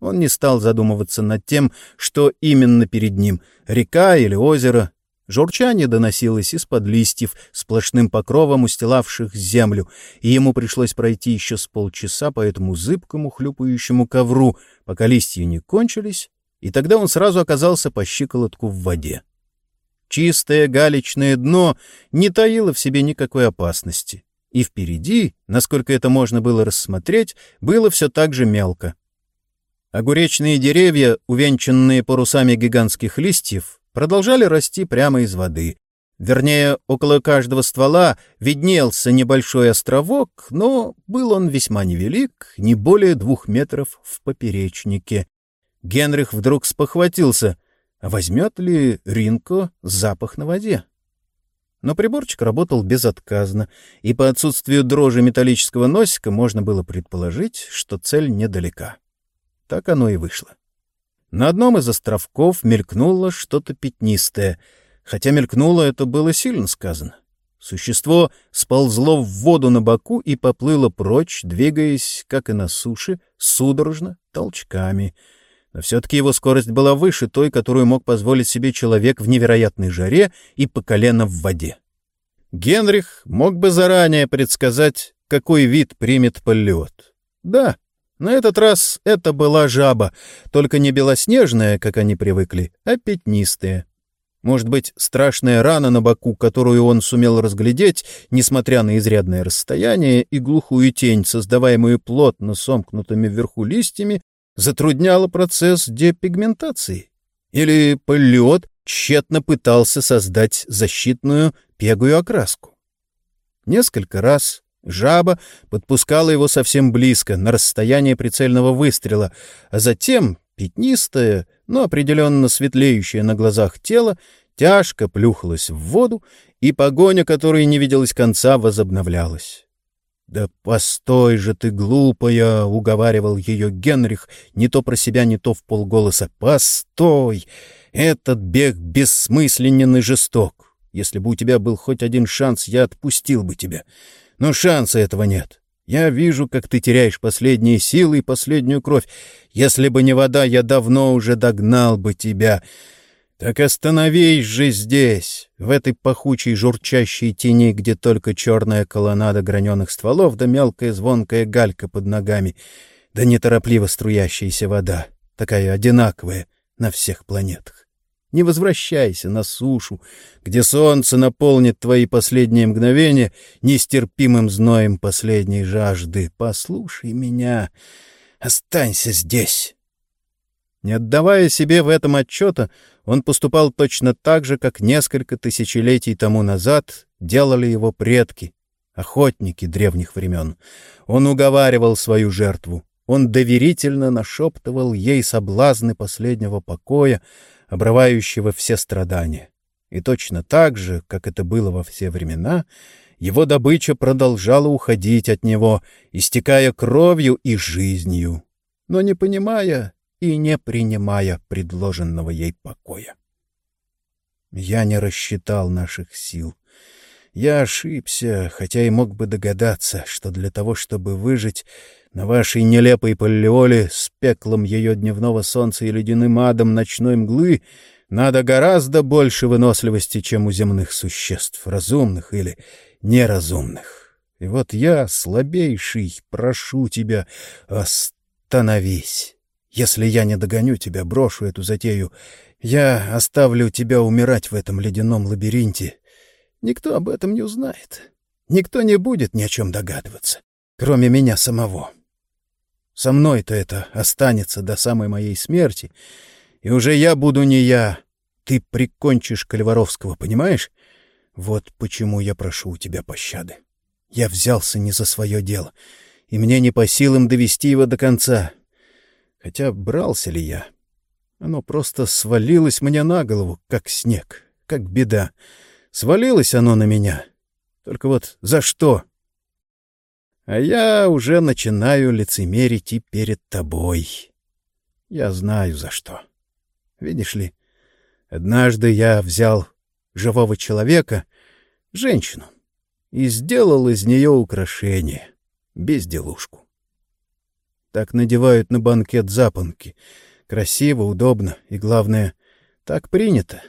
Он не стал задумываться над тем, что именно перед ним — река или озеро. Журчание доносилось из-под листьев, сплошным покровом устилавших землю, и ему пришлось пройти еще с полчаса по этому зыбкому хлюпающему ковру, пока листья не кончились, и тогда он сразу оказался по щиколотку в воде. Чистое галечное дно не таило в себе никакой опасности, и впереди, насколько это можно было рассмотреть, было все так же мелко. Огуречные деревья, увенчанные парусами гигантских листьев, продолжали расти прямо из воды. Вернее, около каждого ствола виднелся небольшой островок, но был он весьма невелик, не более двух метров в поперечнике. Генрих вдруг спохватился, а возьмет ли Ринко запах на воде? Но приборчик работал безотказно, и по отсутствию дрожи металлического носика можно было предположить, что цель недалека. Так оно и вышло. На одном из островков мелькнуло что-то пятнистое, хотя мелькнуло это было сильно сказано. Существо сползло в воду на боку и поплыло прочь, двигаясь, как и на суше, судорожно, толчками — но все-таки его скорость была выше той, которую мог позволить себе человек в невероятной жаре и по колено в воде. Генрих мог бы заранее предсказать, какой вид примет полет. Да, на этот раз это была жаба, только не белоснежная, как они привыкли, а пятнистая. Может быть, страшная рана на боку, которую он сумел разглядеть, несмотря на изрядное расстояние и глухую тень, создаваемую плотно сомкнутыми вверху листьями, затрудняло процесс депигментации. Или полет тщетно пытался создать защитную пегую окраску. Несколько раз жаба подпускала его совсем близко, на расстояние прицельного выстрела, а затем пятнистое, но определенно светлеющее на глазах тело тяжко плюхалось в воду, и погоня, которой не виделось конца, возобновлялась. «Да постой же ты, глупая!» — уговаривал ее Генрих, не то про себя, не то в полголоса. «Постой! Этот бег бессмысленен и жесток. Если бы у тебя был хоть один шанс, я отпустил бы тебя. Но шанса этого нет. Я вижу, как ты теряешь последние силы и последнюю кровь. Если бы не вода, я давно уже догнал бы тебя. Так остановись же здесь, в этой пахучей журчащей тени, где только черная колоннада граненых стволов да мелкая звонкая галька под ногами, да неторопливо струящаяся вода, такая одинаковая на всех планетах. Не возвращайся на сушу, где солнце наполнит твои последние мгновения нестерпимым зноем последней жажды. Послушай меня, останься здесь. Не отдавая себе в этом отчета, он поступал точно так же, как несколько тысячелетий тому назад делали его предки, охотники древних времен. Он уговаривал свою жертву, он доверительно нашептывал ей соблазны последнего покоя, обрывающего все страдания. И точно так же, как это было во все времена, его добыча продолжала уходить от него, истекая кровью и жизнью, но не понимая и не принимая предложенного ей покоя. Я не рассчитал наших сил. Я ошибся, хотя и мог бы догадаться, что для того, чтобы выжить на вашей нелепой полиоле с пеклом ее дневного солнца и ледяным адом ночной мглы, надо гораздо больше выносливости, чем у земных существ, разумных или неразумных. И вот я, слабейший, прошу тебя, остановись. Если я не догоню тебя, брошу эту затею, я оставлю тебя умирать в этом ледяном лабиринте. Никто об этом не узнает. Никто не будет ни о чем догадываться, кроме меня самого. Со мной-то это останется до самой моей смерти, и уже я буду не я. Ты прикончишь Кальваровского, понимаешь? Вот почему я прошу у тебя пощады. Я взялся не за свое дело, и мне не по силам довести его до конца. Хотя брался ли я? Оно просто свалилось мне на голову, как снег, как беда. Свалилось оно на меня. Только вот за что? А я уже начинаю лицемерить и перед тобой. Я знаю за что. Видишь ли, однажды я взял живого человека, женщину, и сделал из нее украшение, безделушку. Так надевают на банкет запонки. Красиво, удобно и, главное, так принято.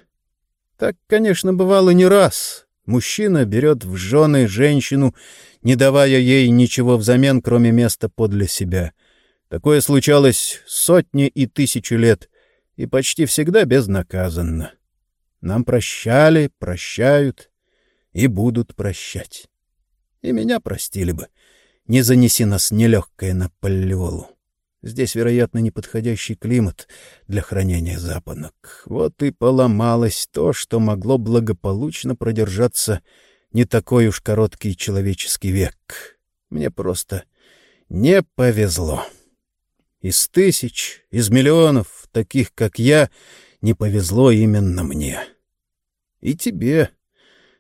Так, конечно, бывало не раз. Мужчина берет в жены женщину, не давая ей ничего взамен, кроме места подле себя. Такое случалось сотни и тысячи лет, и почти всегда безнаказанно. Нам прощали, прощают и будут прощать. И меня простили бы. Не занеси нас нелегкое на поллиолу. Здесь, вероятно, неподходящий климат для хранения запонок. Вот и поломалось то, что могло благополучно продержаться не такой уж короткий человеческий век. Мне просто не повезло. Из тысяч, из миллионов, таких как я, не повезло именно мне. И тебе.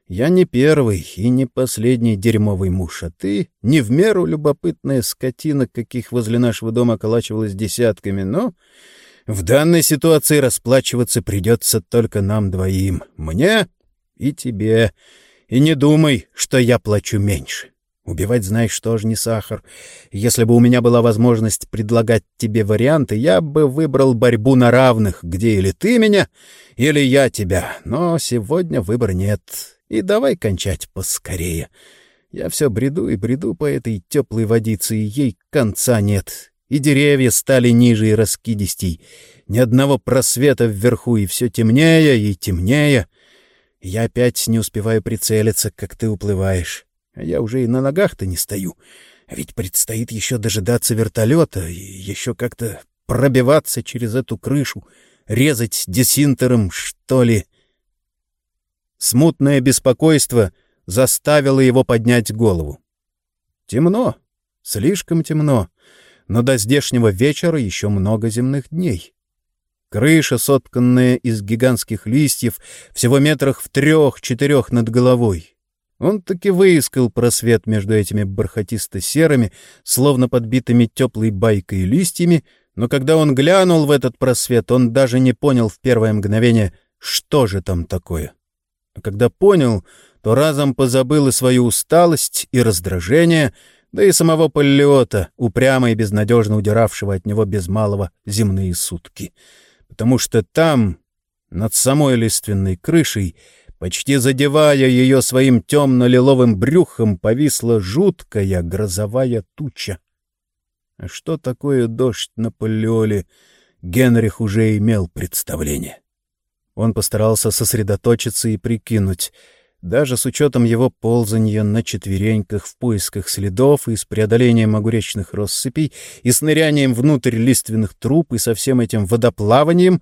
Я не первый и не последний дерьмовый муж, а ты не в меру любопытная скотина, каких возле нашего дома околачивалось десятками, но в данной ситуации расплачиваться придется только нам двоим, мне и тебе. И не думай, что я плачу меньше. Убивать, знаешь, тоже не сахар. Если бы у меня была возможность предлагать тебе варианты, я бы выбрал борьбу на равных, где или ты меня, или я тебя. Но сегодня выбора нет. И давай кончать поскорее. Я все бреду и бреду по этой теплой водице, и ей конца нет. И деревья стали ниже и раскидистей. Ни одного просвета вверху, и все темнее и темнее. Я опять не успеваю прицелиться, как ты уплываешь. А я уже и на ногах-то не стою. Ведь предстоит еще дожидаться вертолета и еще как-то пробиваться через эту крышу, резать десинтером, что ли. Смутное беспокойство заставило его поднять голову. Темно, слишком темно, но до здешнего вечера еще много земных дней. Крыша, сотканная из гигантских листьев, всего метрах в трех-четырех над головой. Он таки выискал просвет между этими бархатисто-серыми, словно подбитыми теплой байкой листьями, но когда он глянул в этот просвет, он даже не понял в первое мгновение, что же там такое. А когда понял, то разом позабыл и свою усталость, и раздражение, да и самого полета, упрямо и безнадежно удиравшего от него без малого земные сутки. Потому что там, над самой лиственной крышей, почти задевая ее своим темно-лиловым брюхом, повисла жуткая грозовая туча. А что такое дождь на полеоле, Генрих уже имел представление. Он постарался сосредоточиться и прикинуть, даже с учетом его ползания на четвереньках в поисках следов и с преодолением огуречных россыпей и с нырянием внутрь лиственных труб и со всем этим водоплаванием,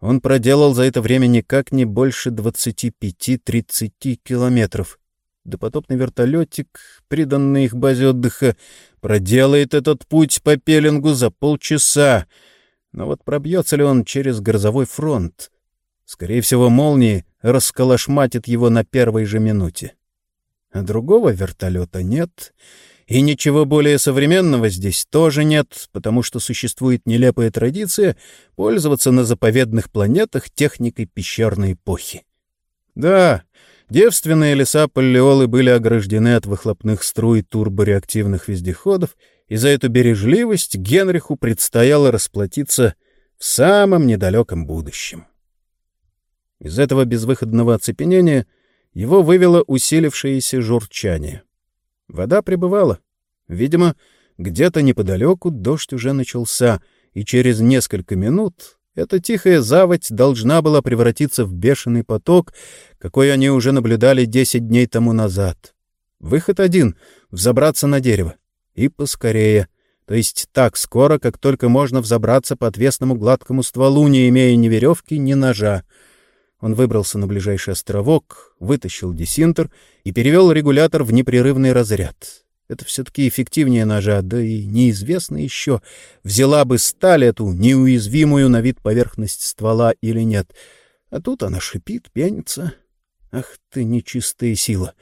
он проделал за это время никак не больше 25-30 километров. Допотопный вертолетик, приданный их базе отдыха, проделает этот путь по пеленгу за полчаса. Но вот пробьется ли он через грозовой фронт? Скорее всего, молнии расколошматит его на первой же минуте. А другого вертолета нет. И ничего более современного здесь тоже нет, потому что существует нелепая традиция пользоваться на заповедных планетах техникой пещерной эпохи. Да, девственные леса Паллеолы были ограждены от выхлопных струй турбореактивных вездеходов, и за эту бережливость Генриху предстояло расплатиться в самом недалеком будущем. Из этого безвыходного оцепенения его вывело усилившееся журчание. Вода прибывала. Видимо, где-то неподалеку дождь уже начался, и через несколько минут эта тихая заводь должна была превратиться в бешеный поток, какой они уже наблюдали десять дней тому назад. Выход один — взобраться на дерево. И поскорее. То есть так скоро, как только можно взобраться по отвесному гладкому стволу, не имея ни веревки, ни ножа. Он выбрался на ближайший островок, вытащил десинтер и перевел регулятор в непрерывный разряд. Это все-таки эффективнее ножа, да и неизвестно еще, взяла бы сталь эту неуязвимую на вид поверхность ствола или нет. А тут она шипит, пенится. Ах ты, нечистая сила!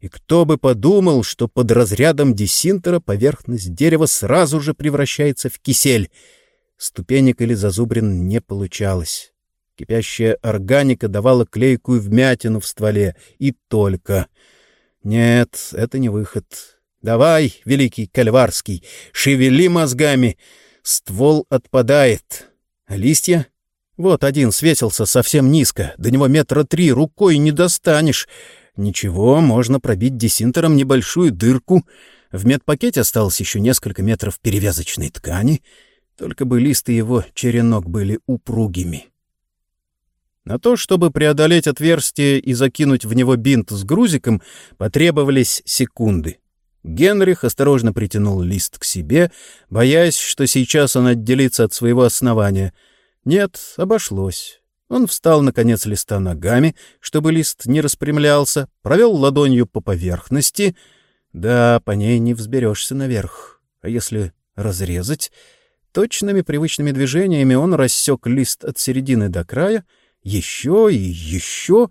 И кто бы подумал, что под разрядом десинтера поверхность дерева сразу же превращается в кисель. Ступенек или зазубрин не получалось. Кипящая органика давала клейкую вмятину в стволе. И только. Нет, это не выход. Давай, великий Кальварский, шевели мозгами. Ствол отпадает. А листья? Вот один свесился совсем низко. До него метра три рукой не достанешь. Ничего, можно пробить десинтером небольшую дырку. В медпакете осталось еще несколько метров перевязочной ткани. Только бы листы его черенок были упругими. На то, чтобы преодолеть отверстие и закинуть в него бинт с грузиком, потребовались секунды. Генрих осторожно притянул лист к себе, боясь, что сейчас он отделится от своего основания. Нет, обошлось. Он встал на конец листа ногами, чтобы лист не распрямлялся, провел ладонью по поверхности. Да, по ней не взберешься наверх. А если разрезать? Точными привычными движениями он рассек лист от середины до края — еще и еще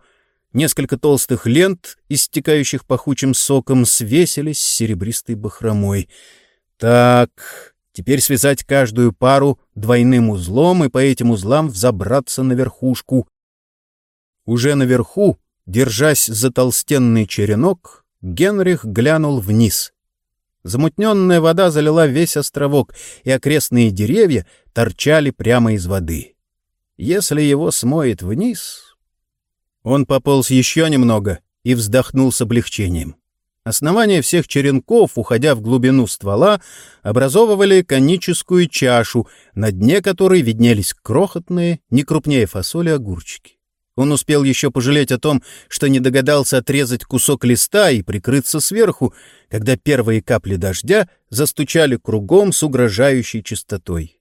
несколько толстых лент, истекающих пахучим соком, свесились с серебристой бахромой. Так, теперь связать каждую пару двойным узлом и по этим узлам взобраться на верхушку. Уже наверху, держась за толстенный черенок, Генрих глянул вниз. Замутненная вода залила весь островок, и окрестные деревья торчали прямо из воды. Если его смоет вниз... Он пополз еще немного и вздохнул с облегчением. Основания всех черенков, уходя в глубину ствола, образовывали коническую чашу, на дне которой виднелись крохотные, не крупнее фасоли, огурчики. Он успел еще пожалеть о том, что не догадался отрезать кусок листа и прикрыться сверху, когда первые капли дождя застучали кругом с угрожающей частотой.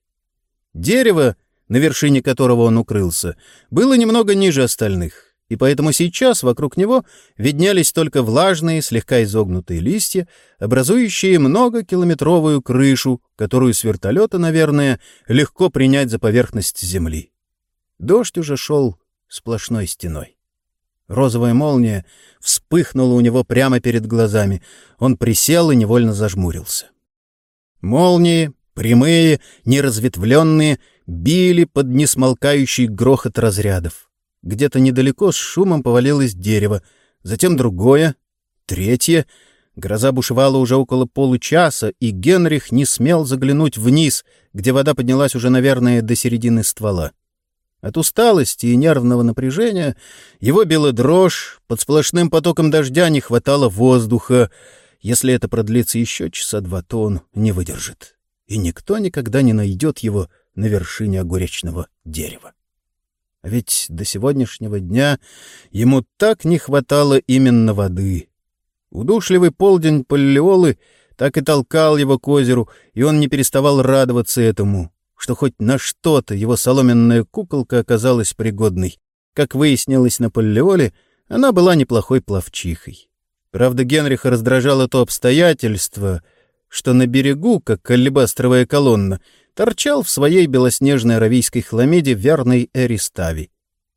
Дерево, на вершине которого он укрылся, было немного ниже остальных, и поэтому сейчас вокруг него виднялись только влажные, слегка изогнутые листья, образующие многокилометровую крышу, которую с вертолета, наверное, легко принять за поверхность земли. Дождь уже шел сплошной стеной. Розовая молния вспыхнула у него прямо перед глазами. Он присел и невольно зажмурился. Молнии, прямые, неразветвленные, били под несмолкающий грохот разрядов. Где-то недалеко с шумом повалилось дерево, затем другое, третье. Гроза бушевала уже около получаса, и Генрих не смел заглянуть вниз, где вода поднялась уже, наверное, до середины ствола. От усталости и нервного напряжения его била дрожь, под сплошным потоком дождя не хватало воздуха. Если это продлится еще часа два, то он не выдержит. И никто никогда не найдет его — на вершине огуречного дерева. А ведь до сегодняшнего дня ему так не хватало именно воды. Удушливый полдень Паллиолы так и толкал его к озеру, и он не переставал радоваться этому, что хоть на что-то его соломенная куколка оказалась пригодной. Как выяснилось на Паллиоле, она была неплохой пловчихой. Правда, Генриха раздражало то обстоятельство, что на берегу, как алебастровая колонна, торчал в своей белоснежной аравийской хламиде верный Эристави.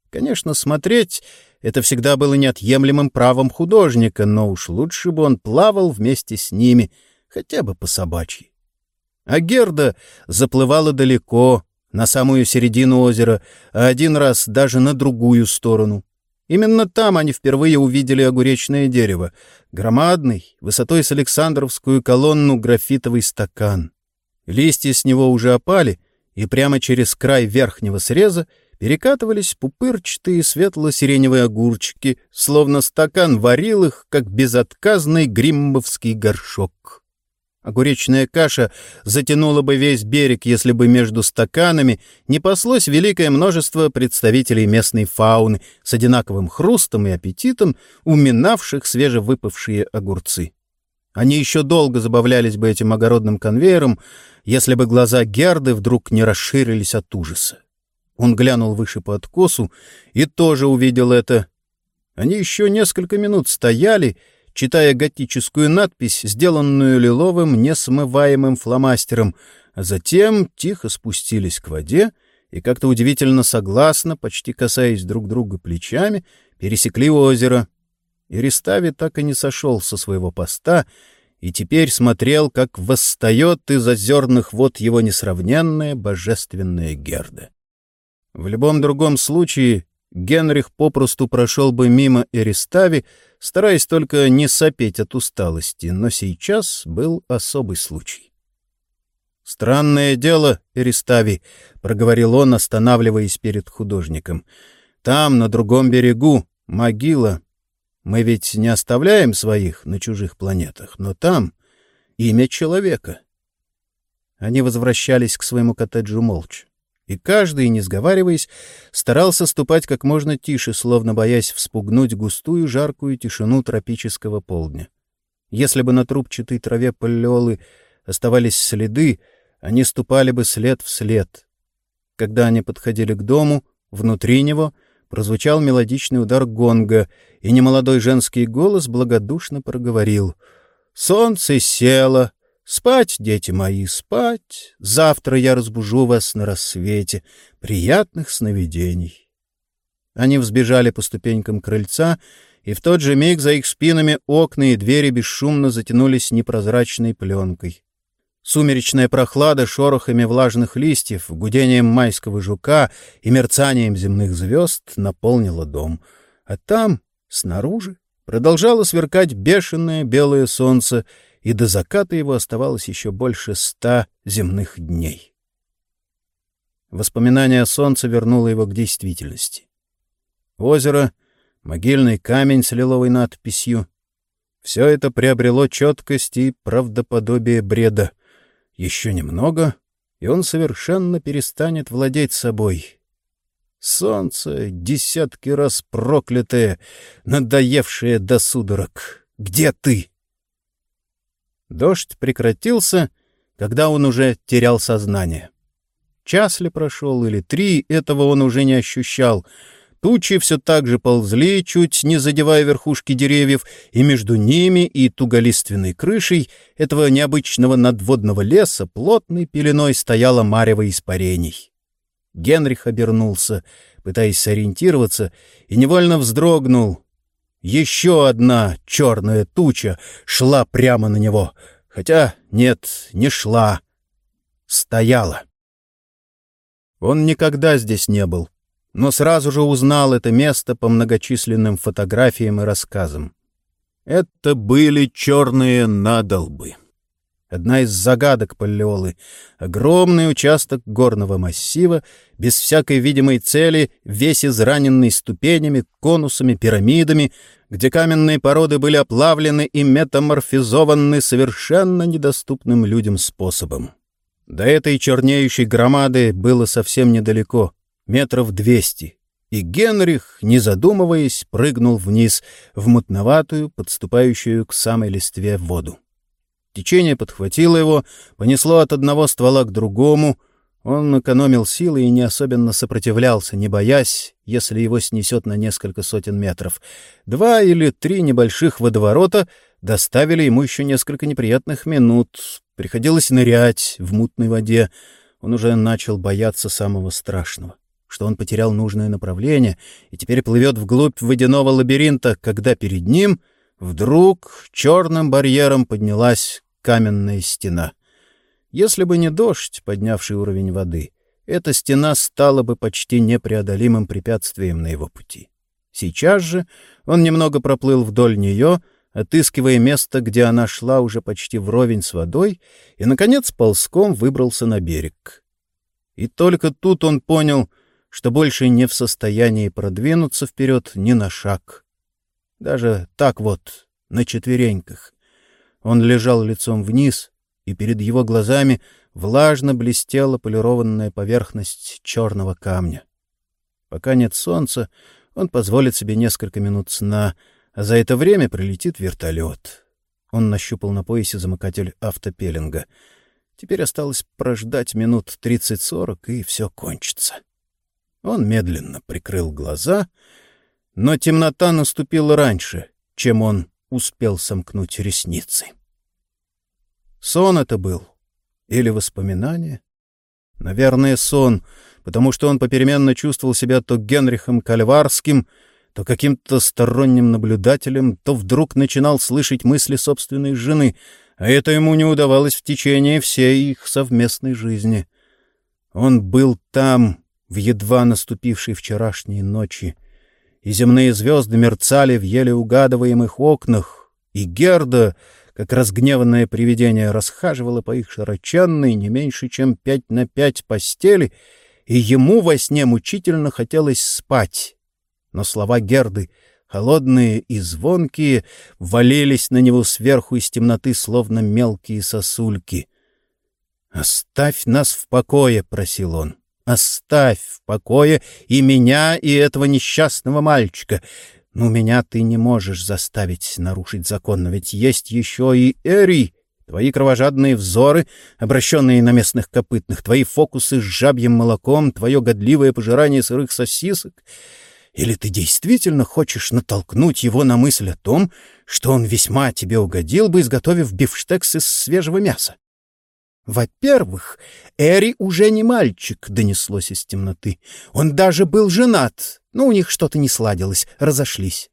Конечно, смотреть — это всегда было неотъемлемым правом художника, но уж лучше бы он плавал вместе с ними, хотя бы по собачьи. А Герда заплывала далеко, на самую середину озера, а один раз даже на другую сторону. Именно там они впервые увидели огуречное дерево, громадный, высотой с Александровскую колонну графитовый стакан. Листья с него уже опали, и прямо через край верхнего среза перекатывались пупырчатые светло-сиреневые огурчики, словно стакан варил их, как безотказный гриммовский горшок. Огуречная каша затянула бы весь берег, если бы между стаканами не паслось великое множество представителей местной фауны с одинаковым хрустом и аппетитом, уминавших свежевыпавшие огурцы. Они еще долго забавлялись бы этим огородным конвейером, если бы глаза Герды вдруг не расширились от ужаса. Он глянул выше по откосу и тоже увидел это. Они еще несколько минут стояли, читая готическую надпись, сделанную лиловым несмываемым фломастером, а затем тихо спустились к воде и как-то удивительно согласно, почти касаясь друг друга плечами, пересекли озеро. И Рестави так и не сошел со своего поста и теперь смотрел, как восстает из озерных вод его несравненная божественная Герда. В любом другом случае Генрих попросту прошел бы мимо Эристави, стараясь только не сопеть от усталости, но сейчас был особый случай. «Странное дело, Эристави», — проговорил он, останавливаясь перед художником. «Там, на другом берегу, могила. Мы ведь не оставляем своих на чужих планетах, но там имя человека». Они возвращались к своему коттеджу молча и каждый, не сговариваясь, старался ступать как можно тише, словно боясь вспугнуть густую жаркую тишину тропического полдня. Если бы на трубчатой траве поллеолы оставались следы, они ступали бы след в след. Когда они подходили к дому, внутри него прозвучал мелодичный удар гонга, и немолодой женский голос благодушно проговорил «Солнце село, Спать, дети мои, спать. Завтра я разбужу вас на рассвете. Приятных сновидений. Они взбежали по ступенькам крыльца, и в тот же миг за их спинами окна и двери бесшумно затянулись непрозрачной пленкой. Сумеречная прохлада шорохами влажных листьев, гудением майского жука и мерцанием земных звезд наполнила дом. А там, снаружи, продолжало сверкать бешеное белое солнце, и до заката его оставалось еще больше ста земных дней. Воспоминание о солнце вернуло его к действительности. Озеро, могильный камень с лиловой надписью — все это приобрело четкость и правдоподобие бреда. Еще немного, и он совершенно перестанет владеть собой. Солнце, десятки раз проклятое, надоевшее до судорог. Где ты? Дождь прекратился, когда он уже терял сознание. Час ли прошел или три, этого он уже не ощущал. Тучи все так же ползли, чуть не задевая верхушки деревьев, и между ними и туголиственной крышей этого необычного надводного леса плотной пеленой стояла марево испарений. Генрих обернулся, пытаясь сориентироваться, и невольно вздрогнул, еще одна черная туча шла прямо на него. Хотя нет, не шла. Стояла. Он никогда здесь не был, но сразу же узнал это место по многочисленным фотографиям и рассказам. Это были черные надолбы. Одна из загадок Палеолы — огромный участок горного массива, без всякой видимой цели, весь израненный ступенями, конусами, пирамидами, где каменные породы были оплавлены и метаморфизованы совершенно недоступным людям способом. До этой чернеющей громады было совсем недалеко, метров двести, и Генрих, не задумываясь, прыгнул вниз в мутноватую, подступающую к самой листве воду. Течение подхватило его, понесло от одного ствола к другому. Он экономил силы и не особенно сопротивлялся, не боясь, если его снесет на несколько сотен метров. Два или три небольших водоворота доставили ему еще несколько неприятных минут. Приходилось нырять в мутной воде. Он уже начал бояться самого страшного. Что он потерял нужное направление и теперь плывет вглубь водяного лабиринта, когда перед ним вдруг черным барьером поднялась каменная стена. Если бы не дождь, поднявший уровень воды, эта стена стала бы почти непреодолимым препятствием на его пути. Сейчас же он немного проплыл вдоль нее, отыскивая место, где она шла уже почти вровень с водой, и, наконец, ползком выбрался на берег. И только тут он понял, что больше не в состоянии продвинуться вперед ни на шаг. Даже так вот, на четвереньках. Он лежал лицом вниз, и перед его глазами влажно блестела полированная поверхность черного камня. Пока нет солнца, он позволит себе несколько минут сна, а за это время прилетит вертолет. Он нащупал на поясе замыкатель автопеллинга. Теперь осталось прождать минут тридцать-сорок, и все кончится. Он медленно прикрыл глаза, но темнота наступила раньше, чем он успел сомкнуть ресницы. Сон это был или воспоминание? Наверное, сон, потому что он попеременно чувствовал себя то Генрихом Кальварским, то каким-то сторонним наблюдателем, то вдруг начинал слышать мысли собственной жены, а это ему не удавалось в течение всей их совместной жизни. Он был там, в едва наступившей вчерашней ночи, и земные звезды мерцали в еле угадываемых окнах, и Герда как разгневанное привидение расхаживало по их широченной, не меньше, чем пять на пять постели, и ему во сне мучительно хотелось спать. Но слова Герды, холодные и звонкие, валились на него сверху из темноты, словно мелкие сосульки. «Оставь нас в покое», — просил он. «Оставь в покое и меня, и этого несчастного мальчика. Но меня ты не можешь заставить нарушить закон, но ведь есть еще и Эри, твои кровожадные взоры, обращенные на местных копытных, твои фокусы с жабьим молоком, твое годливое пожирание сырых сосисок. Или ты действительно хочешь натолкнуть его на мысль о том, что он весьма тебе угодил бы, изготовив бифштекс из свежего мяса? «Во-первых, Эри уже не мальчик», — донеслось из темноты. «Он даже был женат, но у них что-то не сладилось, разошлись».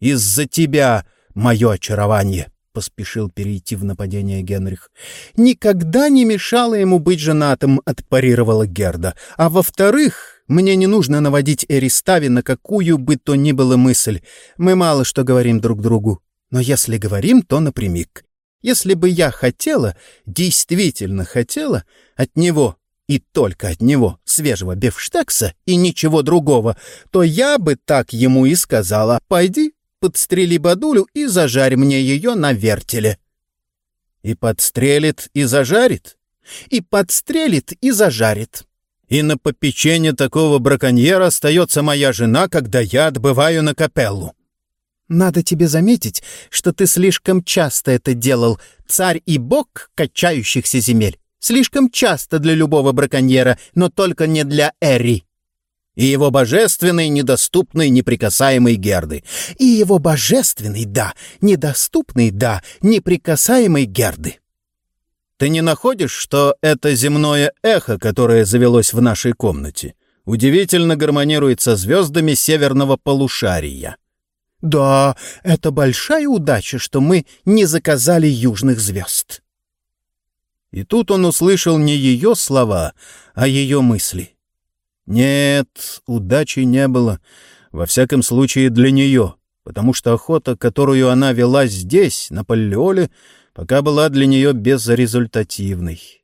«Из-за тебя мое очарование», — поспешил перейти в нападение Генрих. «Никогда не мешало ему быть женатым», — отпарировала Герда. «А во-вторых, мне не нужно наводить Эри Стави на какую бы то ни было мысль. Мы мало что говорим друг другу. Но если говорим, то напрямик. Если бы я хотела, действительно хотела, от него и только от него свежего бифштекса и ничего другого, то я бы так ему и сказала «Пойди, подстрели бадулю и зажарь мне ее на вертеле». И подстрелит, и зажарит. И подстрелит, и зажарит. И на попечение такого браконьера остается моя жена, когда я отбываю на капеллу. Надо тебе заметить, что ты слишком часто это делал, царь и бог качающихся земель. Слишком часто для любого браконьера, но только не для Эри. И его божественной, недоступной, неприкасаемой Герды. И его божественной, да, недоступной, да, неприкасаемой Герды. Ты не находишь, что это земное эхо, которое завелось в нашей комнате, удивительно гармонирует со звездами северного полушария? Да, это большая удача, что мы не заказали южных звезд. И тут он услышал не ее слова, а ее мысли. Нет, удачи не было, во всяком случае для нее, потому что охота, которую она вела здесь, на Паллеоле, пока была для нее безрезультативной.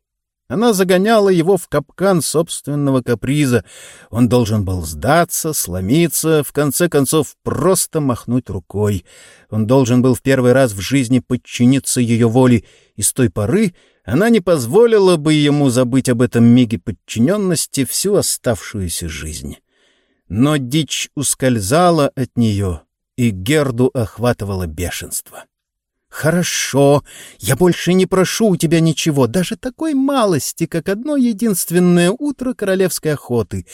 Она загоняла его в капкан собственного каприза. Он должен был сдаться, сломиться, в конце концов просто махнуть рукой. Он должен был в первый раз в жизни подчиниться ее воле, и с той поры она не позволила бы ему забыть об этом миге подчиненности всю оставшуюся жизнь. Но дичь ускользала от нее, и Герду охватывало бешенство. «Хорошо, я больше не прошу у тебя ничего, даже такой малости, как одно единственное утро королевской охоты.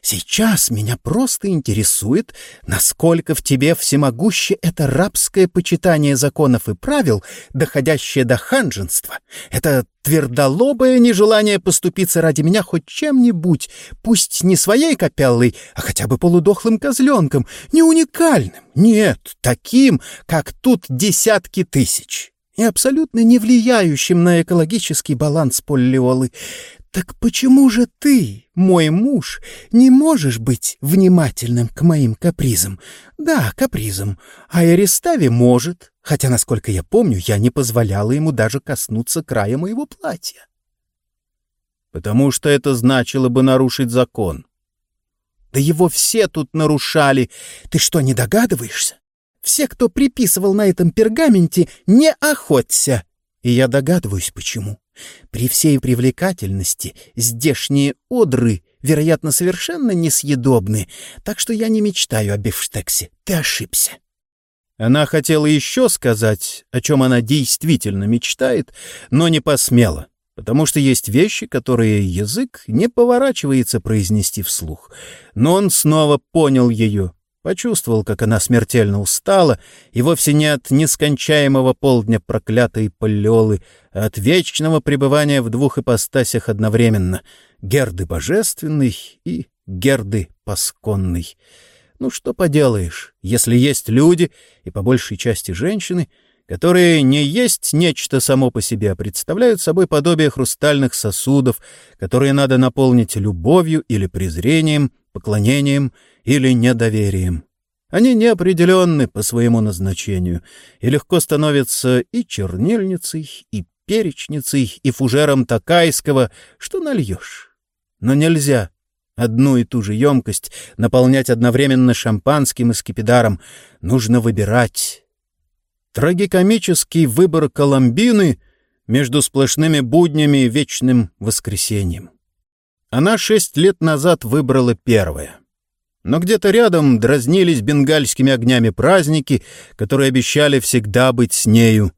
Сейчас меня просто интересует, насколько в тебе всемогуще это рабское почитание законов и правил, доходящее до ханженства. Это твердолобое нежелание поступиться ради меня хоть чем-нибудь, пусть не своей копяллой, а хотя бы полудохлым козленком, не уникальным, нет, таким, как тут десятки тысяч, и абсолютно не влияющим на экологический баланс поллиолы. Так почему же ты, мой муж, не можешь быть внимательным к моим капризам? Да, капризам. А Эристави может, хотя, насколько я помню, я не позволяла ему даже коснуться края моего платья. Потому что это значило бы нарушить закон. Да его все тут нарушали. Ты что, не догадываешься? Все, кто приписывал на этом пергаменте, не охоться. И я догадываюсь, почему. При всей привлекательности здешние одры, вероятно, совершенно несъедобны, так что я не мечтаю о бифштексе. Ты ошибся. Она хотела еще сказать, о чем она действительно мечтает, но не посмела, потому что есть вещи, которые язык не поворачивается произнести вслух. Но он снова понял ее Почувствовал, как она смертельно устала, и вовсе не от нескончаемого полдня проклятой поллиолы, а от вечного пребывания в двух ипостасях одновременно — Герды божественной и Герды пасконной. Ну что поделаешь, если есть люди, и по большей части женщины, которые не есть нечто само по себе, а представляют собой подобие хрустальных сосудов, которые надо наполнить любовью или презрением, поклонением — или недоверием. Они неопределенны по своему назначению и легко становятся и чернильницей, и перечницей, и фужером такайского, что нальешь. Но нельзя одну и ту же емкость наполнять одновременно шампанским и скипидаром. Нужно выбирать. Трагикомический выбор Коломбины между сплошными буднями и вечным воскресеньем. Она шесть лет назад выбрала первое. Но где-то рядом дразнились бенгальскими огнями праздники, которые обещали всегда быть с нею.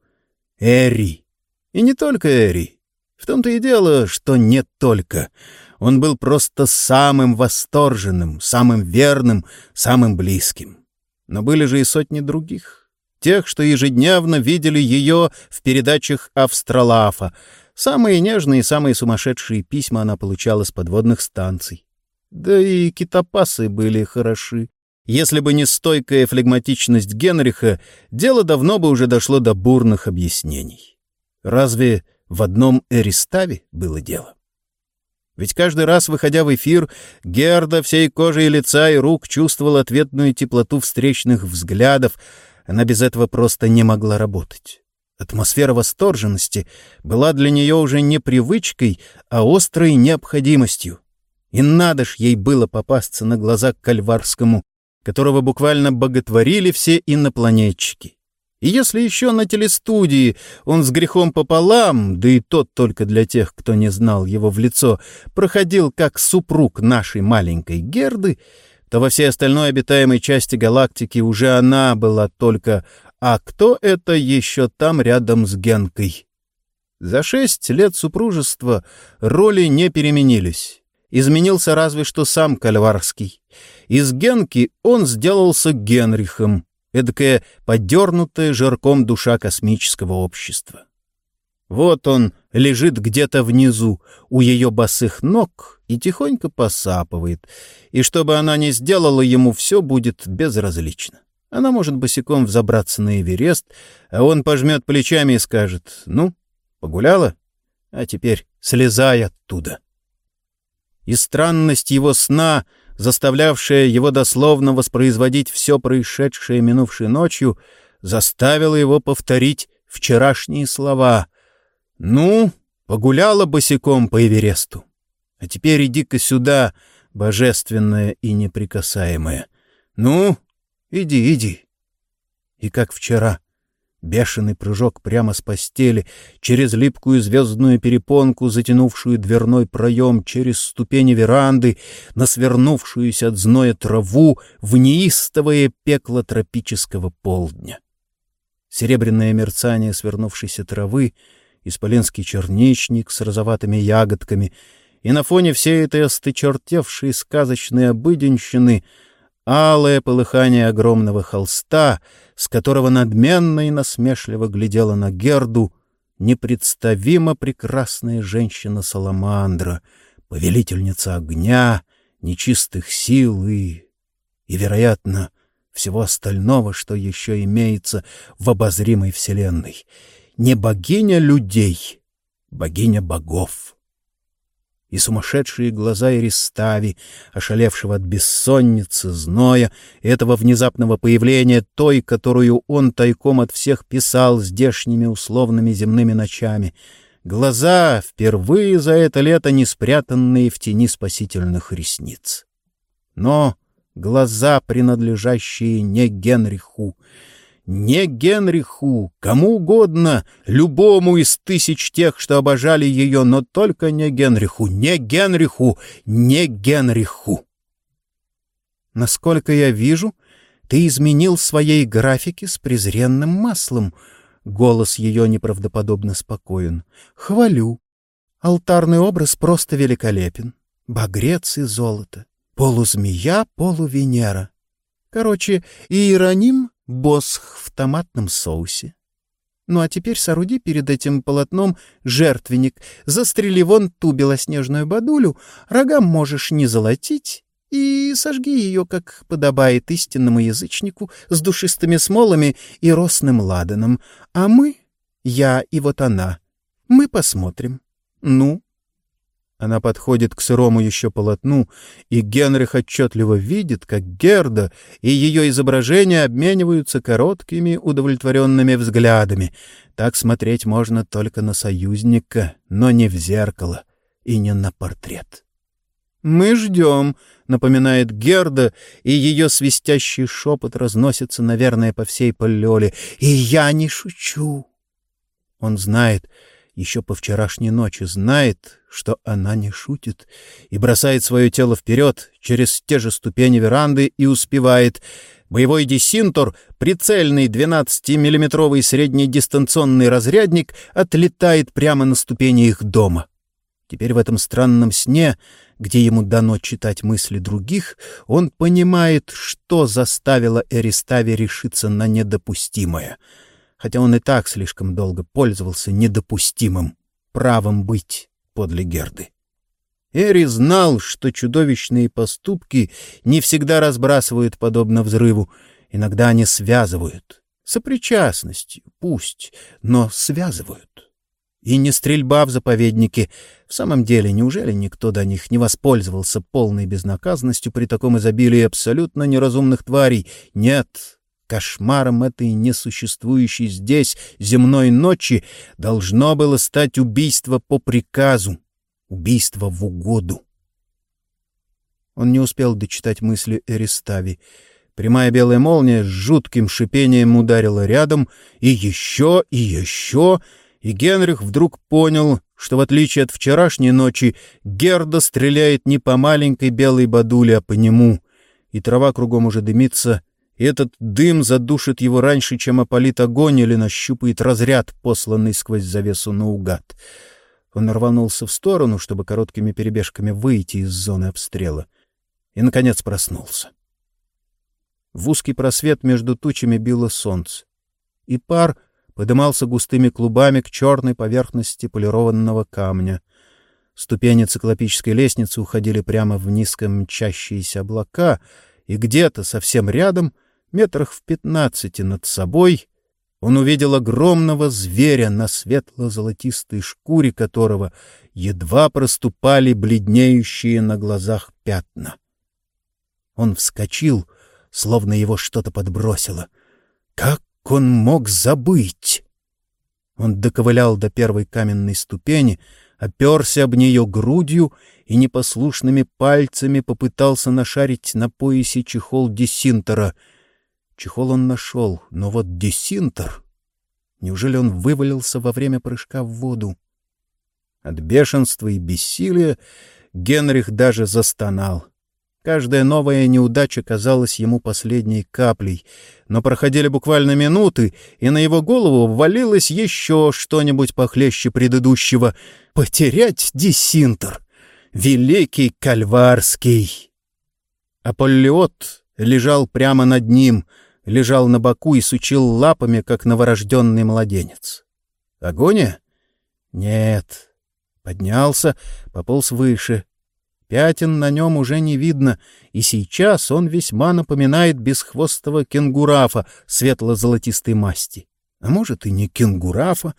Эри. И не только Эри. В том-то и дело, что не только. Он был просто самым восторженным, самым верным, самым близким. Но были же и сотни других. Тех, что ежедневно видели ее в передачах Австралафа. Самые нежные и самые сумасшедшие письма она получала с подводных станций. Да и китопасы были хороши. Если бы не стойкая флегматичность Генриха, дело давно бы уже дошло до бурных объяснений. Разве в одном Эриставе было дело? Ведь каждый раз, выходя в эфир, Герда всей кожей лица и рук чувствовала ответную теплоту встречных взглядов. Она без этого просто не могла работать. Атмосфера восторженности была для нее уже не привычкой, а острой необходимостью. И надо ж ей было попасться на глаза к Кальварскому, которого буквально боготворили все инопланетчики. И если еще на телестудии он с грехом пополам, да и тот только для тех, кто не знал его в лицо, проходил как супруг нашей маленькой Герды, то во всей остальной обитаемой части галактики уже она была только «А кто это еще там рядом с Генкой?» За шесть лет супружества роли не переменились. Изменился разве что сам Кальварский. Из Генки он сделался Генрихом, эдакая подернутая жарком душа космического общества. Вот он лежит где-то внизу, у ее босых ног, и тихонько посапывает. И чтобы она не сделала ему, все будет безразлично. Она может босиком взобраться на Эверест, а он пожмет плечами и скажет «Ну, погуляла? А теперь слезай оттуда» и странность его сна, заставлявшая его дословно воспроизводить все происшедшее минувшей ночью, заставила его повторить вчерашние слова. «Ну, погуляла босиком по Эвересту. А теперь иди-ка сюда, божественная и неприкасаемая. Ну, иди, иди». И как вчера — Бешеный прыжок прямо с постели, через липкую звездную перепонку, затянувшую дверной проем, через ступени веранды, на свернувшуюся от зноя траву в неистовое пекло тропического полдня. Серебряное мерцание свернувшейся травы, исполинский черничник с розоватыми ягодками, и на фоне всей этой остычертевшей сказочной обыденщины — алое полыхание огромного холста, с которого надменно и насмешливо глядела на Герду непредставимо прекрасная женщина-саламандра, повелительница огня, нечистых сил и... и, вероятно, всего остального, что еще имеется в обозримой вселенной. Не богиня людей, богиня богов и сумасшедшие глаза Иристави, ошалевшего от бессонницы, зноя, этого внезапного появления той, которую он тайком от всех писал здешними условными земными ночами. Глаза, впервые за это лето не спрятанные в тени спасительных ресниц. Но глаза, принадлежащие не Генриху, не Генриху, кому угодно, любому из тысяч тех, что обожали ее, но только не Генриху, не Генриху, не Генриху. Насколько я вижу, ты изменил своей графике с презренным маслом. Голос ее неправдоподобно спокоен. Хвалю. Алтарный образ просто великолепен. Багрец и золото. Полузмея, полувенера. Короче, Иероним босх в томатном соусе. Ну а теперь сооруди перед этим полотном жертвенник, застрели вон ту белоснежную бадулю, рогам можешь не золотить, и сожги ее, как подобает истинному язычнику, с душистыми смолами и росным ладаном. А мы, я и вот она, мы посмотрим. Ну, она подходит к сырому еще полотну, и Генрих отчетливо видит, как Герда и ее изображение обмениваются короткими удовлетворенными взглядами. Так смотреть можно только на союзника, но не в зеркало и не на портрет. «Мы ждем», — напоминает Герда, и ее свистящий шепот разносится, наверное, по всей Поллёле. «И я не шучу». Он знает, еще по вчерашней ночи знает, что она не шутит, и бросает свое тело вперед через те же ступени веранды и успевает. Боевой десинтор, прицельный 12-миллиметровый среднедистанционный разрядник, отлетает прямо на ступени их дома. Теперь в этом странном сне, где ему дано читать мысли других, он понимает, что заставило Эристави решиться на недопустимое — хотя он и так слишком долго пользовался недопустимым правом быть подле Герды. Эри знал, что чудовищные поступки не всегда разбрасывают подобно взрыву, иногда они связывают. Сопричастностью, пусть, но связывают. И не стрельба в заповеднике. В самом деле, неужели никто до них не воспользовался полной безнаказанностью при таком изобилии абсолютно неразумных тварей? Нет, Кошмаром этой несуществующей здесь земной ночи должно было стать убийство по приказу, убийство в угоду. Он не успел дочитать мысли Эристави. Прямая белая молния с жутким шипением ударила рядом, и еще, и еще, и Генрих вдруг понял, что в отличие от вчерашней ночи Герда стреляет не по маленькой белой бадуле, а по нему, и трава кругом уже дымится — и этот дым задушит его раньше, чем опалит огонь или нащупает разряд, посланный сквозь завесу наугад. Он рванулся в сторону, чтобы короткими перебежками выйти из зоны обстрела, и, наконец, проснулся. В узкий просвет между тучами било солнце, и пар подымался густыми клубами к черной поверхности полированного камня. Ступени циклопической лестницы уходили прямо в низко мчащиеся облака, и где-то совсем рядом — метрах в пятнадцати над собой, он увидел огромного зверя, на светло-золотистой шкуре которого едва проступали бледнеющие на глазах пятна. Он вскочил, словно его что-то подбросило. Как он мог забыть? Он доковылял до первой каменной ступени, оперся об нее грудью и непослушными пальцами попытался нашарить на поясе чехол десинтера — Чехол он нашел, но вот десинтер... Неужели он вывалился во время прыжка в воду? От бешенства и бессилия Генрих даже застонал. Каждая новая неудача казалась ему последней каплей, но проходили буквально минуты, и на его голову ввалилось еще что-нибудь похлеще предыдущего — потерять десинтер. Великий Кальварский! Аполлиот лежал прямо над ним — лежал на боку и сучил лапами, как новорожденный младенец. Агония? Нет. Поднялся, пополз выше. Пятен на нем уже не видно, и сейчас он весьма напоминает бесхвостого кенгурафа светло-золотистой масти. А может, и не кенгурафа.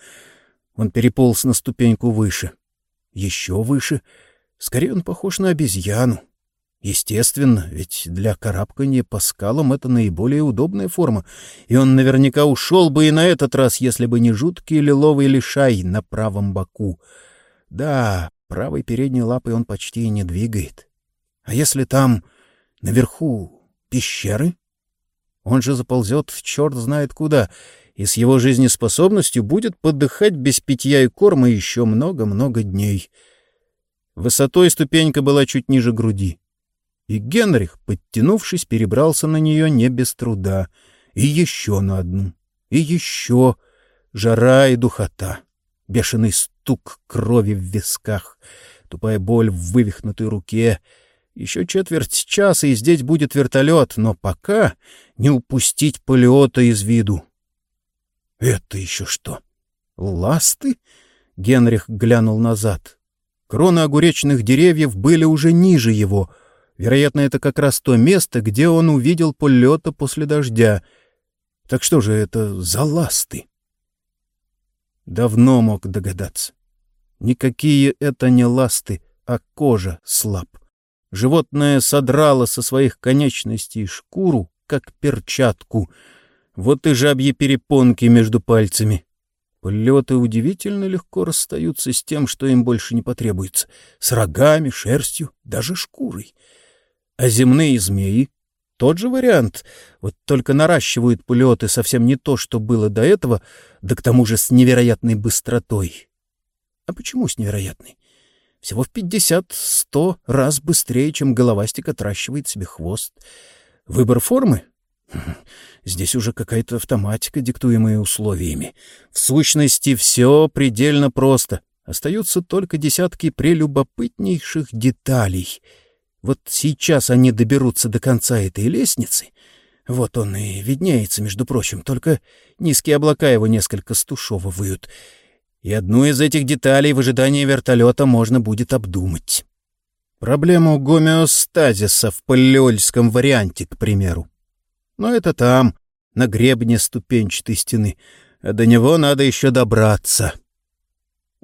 Он переполз на ступеньку выше. Еще выше. Скорее он похож на обезьяну. Естественно, ведь для карабкания по скалам это наиболее удобная форма, и он наверняка ушел бы и на этот раз, если бы не жуткий лиловый лишай на правом боку. Да, правой передней лапой он почти не двигает. А если там, наверху, пещеры? Он же заползет черт знает куда, и с его жизнеспособностью будет подыхать без питья и корма еще много-много дней. Высотой ступенька была чуть ниже груди. И Генрих, подтянувшись, перебрался на нее не без труда. И еще на одну. И еще. Жара и духота. Бешеный стук крови в висках. Тупая боль в вывихнутой руке. Еще четверть часа, и здесь будет вертолет, но пока не упустить полета из виду. Это еще что? Ласты? Генрих глянул назад. Кроны огуречных деревьев были уже ниже его — Вероятно, это как раз то место, где он увидел полета после дождя. Так что же это за ласты? Давно мог догадаться. Никакие это не ласты, а кожа слаб. Животное содрало со своих конечностей шкуру, как перчатку. Вот и жабьи перепонки между пальцами. Полеты удивительно легко расстаются с тем, что им больше не потребуется. С рогами, шерстью, даже шкурой. А земные змеи? Тот же вариант, вот только наращивают полеты совсем не то, что было до этого, да к тому же с невероятной быстротой. А почему с невероятной? Всего в пятьдесят-сто раз быстрее, чем головастик отращивает себе хвост. Выбор формы? Здесь уже какая-то автоматика, диктуемая условиями. В сущности, все предельно просто. Остаются только десятки прелюбопытнейших деталей — вот сейчас они доберутся до конца этой лестницы. Вот он и виднеется, между прочим, только низкие облака его несколько стушевывают. И одну из этих деталей в ожидании вертолета можно будет обдумать. Проблему гомеостазиса в палеольском варианте, к примеру. Но это там, на гребне ступенчатой стены, а до него надо еще добраться.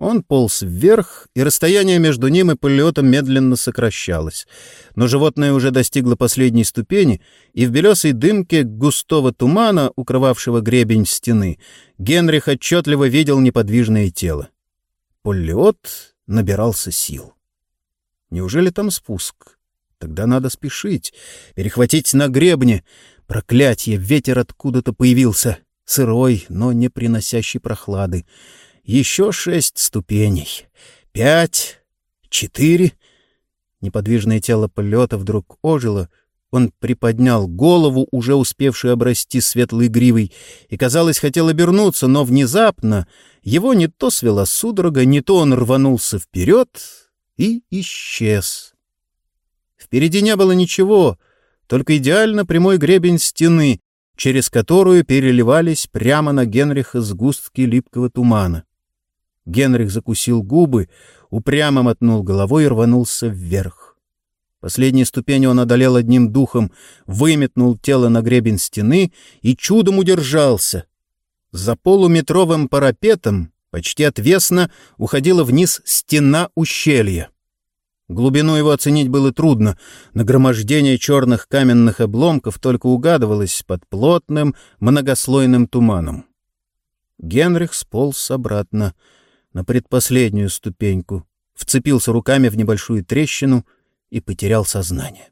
Он полз вверх, и расстояние между ним и полетом медленно сокращалось. Но животное уже достигло последней ступени, и в белесой дымке густого тумана, укрывавшего гребень стены, Генрих отчетливо видел неподвижное тело. Полет набирался сил. Неужели там спуск? Тогда надо спешить, перехватить на гребне. Проклятье, ветер откуда-то появился, сырой, но не приносящий прохлады. Еще шесть ступеней. Пять. Четыре. Неподвижное тело полета вдруг ожило. Он приподнял голову, уже успевший обрасти светлой гривой, и, казалось, хотел обернуться, но внезапно его не то свела судорога, не то он рванулся вперед и исчез. Впереди не было ничего, только идеально прямой гребень стены, через которую переливались прямо на Генриха сгустки липкого тумана. Генрих закусил губы, упрямо мотнул головой и рванулся вверх. Последние ступени он одолел одним духом, выметнул тело на гребень стены и чудом удержался. За полуметровым парапетом, почти отвесно, уходила вниз стена ущелья. Глубину его оценить было трудно. Нагромождение черных каменных обломков только угадывалось под плотным многослойным туманом. Генрих сполз обратно — на предпоследнюю ступеньку, вцепился руками в небольшую трещину и потерял сознание.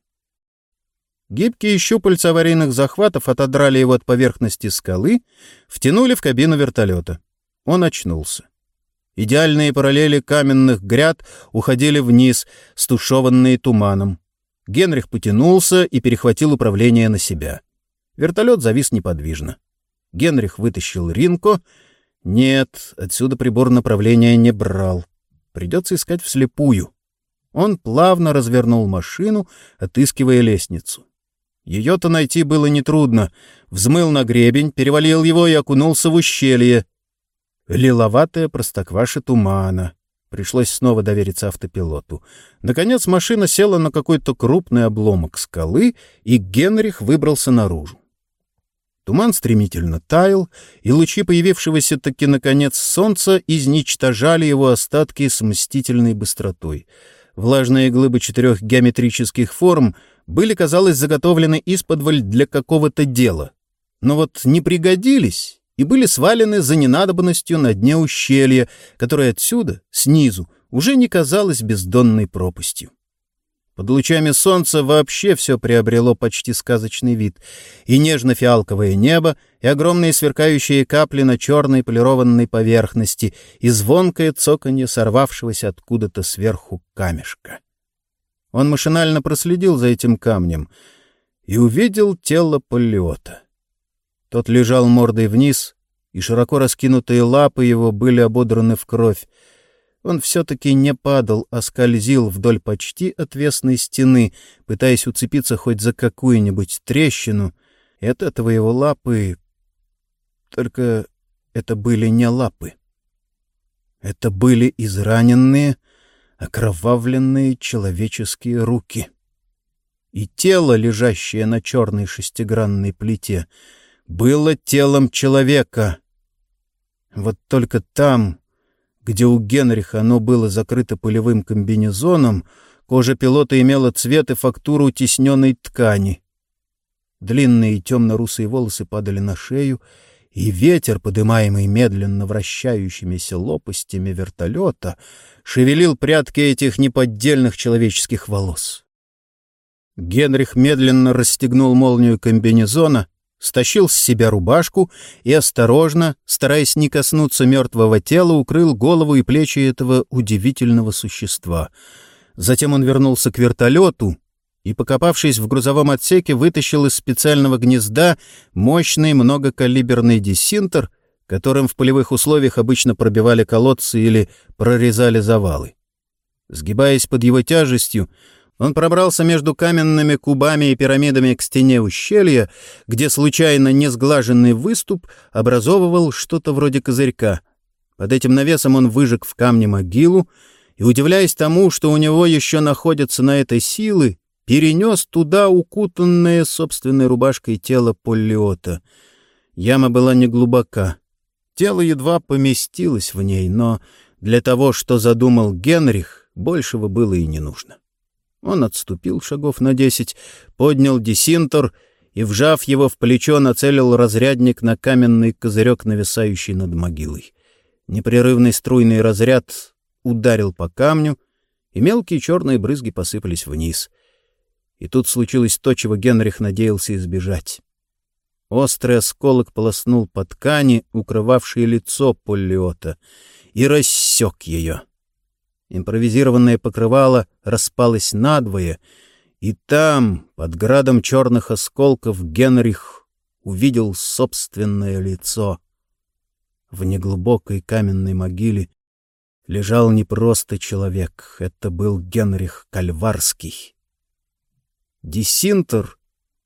Гибкие щупальца аварийных захватов отодрали его от поверхности скалы, втянули в кабину вертолета. Он очнулся. Идеальные параллели каменных гряд уходили вниз, стушеванные туманом. Генрих потянулся и перехватил управление на себя. Вертолет завис неподвижно. Генрих вытащил Ринко — нет, отсюда прибор направления не брал. Придется искать вслепую. Он плавно развернул машину, отыскивая лестницу. Ее-то найти было нетрудно. Взмыл на гребень, перевалил его и окунулся в ущелье. лиловатая простокваша тумана. Пришлось снова довериться автопилоту. Наконец машина села на какой-то крупный обломок скалы, и Генрих выбрался наружу. Туман стремительно таял, и лучи появившегося таки наконец солнца изничтожали его остатки с мстительной быстротой. Влажные глыбы четырех геометрических форм были, казалось, заготовлены из-под для какого-то дела. Но вот не пригодились и были свалены за ненадобностью на дне ущелья, которое отсюда, снизу, уже не казалось бездонной пропастью. Под лучами солнца вообще все приобрело почти сказочный вид. И нежно-фиалковое небо, и огромные сверкающие капли на черной полированной поверхности, и звонкое цоканье сорвавшегося откуда-то сверху камешка. Он машинально проследил за этим камнем и увидел тело полета. Тот лежал мордой вниз, и широко раскинутые лапы его были ободраны в кровь. Он все-таки не падал, а скользил вдоль почти отвесной стены, пытаясь уцепиться хоть за какую-нибудь трещину, и от этого его лапы... Только это были не лапы. Это были израненные, окровавленные человеческие руки. И тело, лежащее на черной шестигранной плите, было телом человека. Вот только там, где у Генриха оно было закрыто полевым комбинезоном, кожа пилота имела цвет и фактуру тисненной ткани. Длинные темно-русые волосы падали на шею, и ветер, подымаемый медленно вращающимися лопастями вертолета, шевелил прядки этих неподдельных человеческих волос. Генрих медленно расстегнул молнию комбинезона — стащил с себя рубашку и осторожно, стараясь не коснуться мертвого тела, укрыл голову и плечи этого удивительного существа. Затем он вернулся к вертолету и, покопавшись в грузовом отсеке, вытащил из специального гнезда мощный многокалиберный десинтер, которым в полевых условиях обычно пробивали колодцы или прорезали завалы. Сгибаясь под его тяжестью, он пробрался между каменными кубами и пирамидами к стене ущелья, где случайно несглаженный выступ образовывал что-то вроде козырька. Под этим навесом он выжег в камне могилу и, удивляясь тому, что у него еще находятся на этой силы, перенес туда укутанное собственной рубашкой тело Поллиота. Яма была неглубока. Тело едва поместилось в ней, но для того, что задумал Генрих, большего было и не нужно. Он отступил шагов на десять, поднял десинтор и, вжав его в плечо, нацелил разрядник на каменный козырек, нависающий над могилой. Непрерывный струйный разряд ударил по камню, и мелкие черные брызги посыпались вниз. И тут случилось то, чего Генрих надеялся избежать. Острый осколок полоснул по ткани, укрывавшей лицо Поллиота, и рассек ее. Импровизированное покрывало распалось надвое, и там, под градом черных осколков, Генрих увидел собственное лицо. В неглубокой каменной могиле лежал не просто человек, это был Генрих Кальварский. Десинтер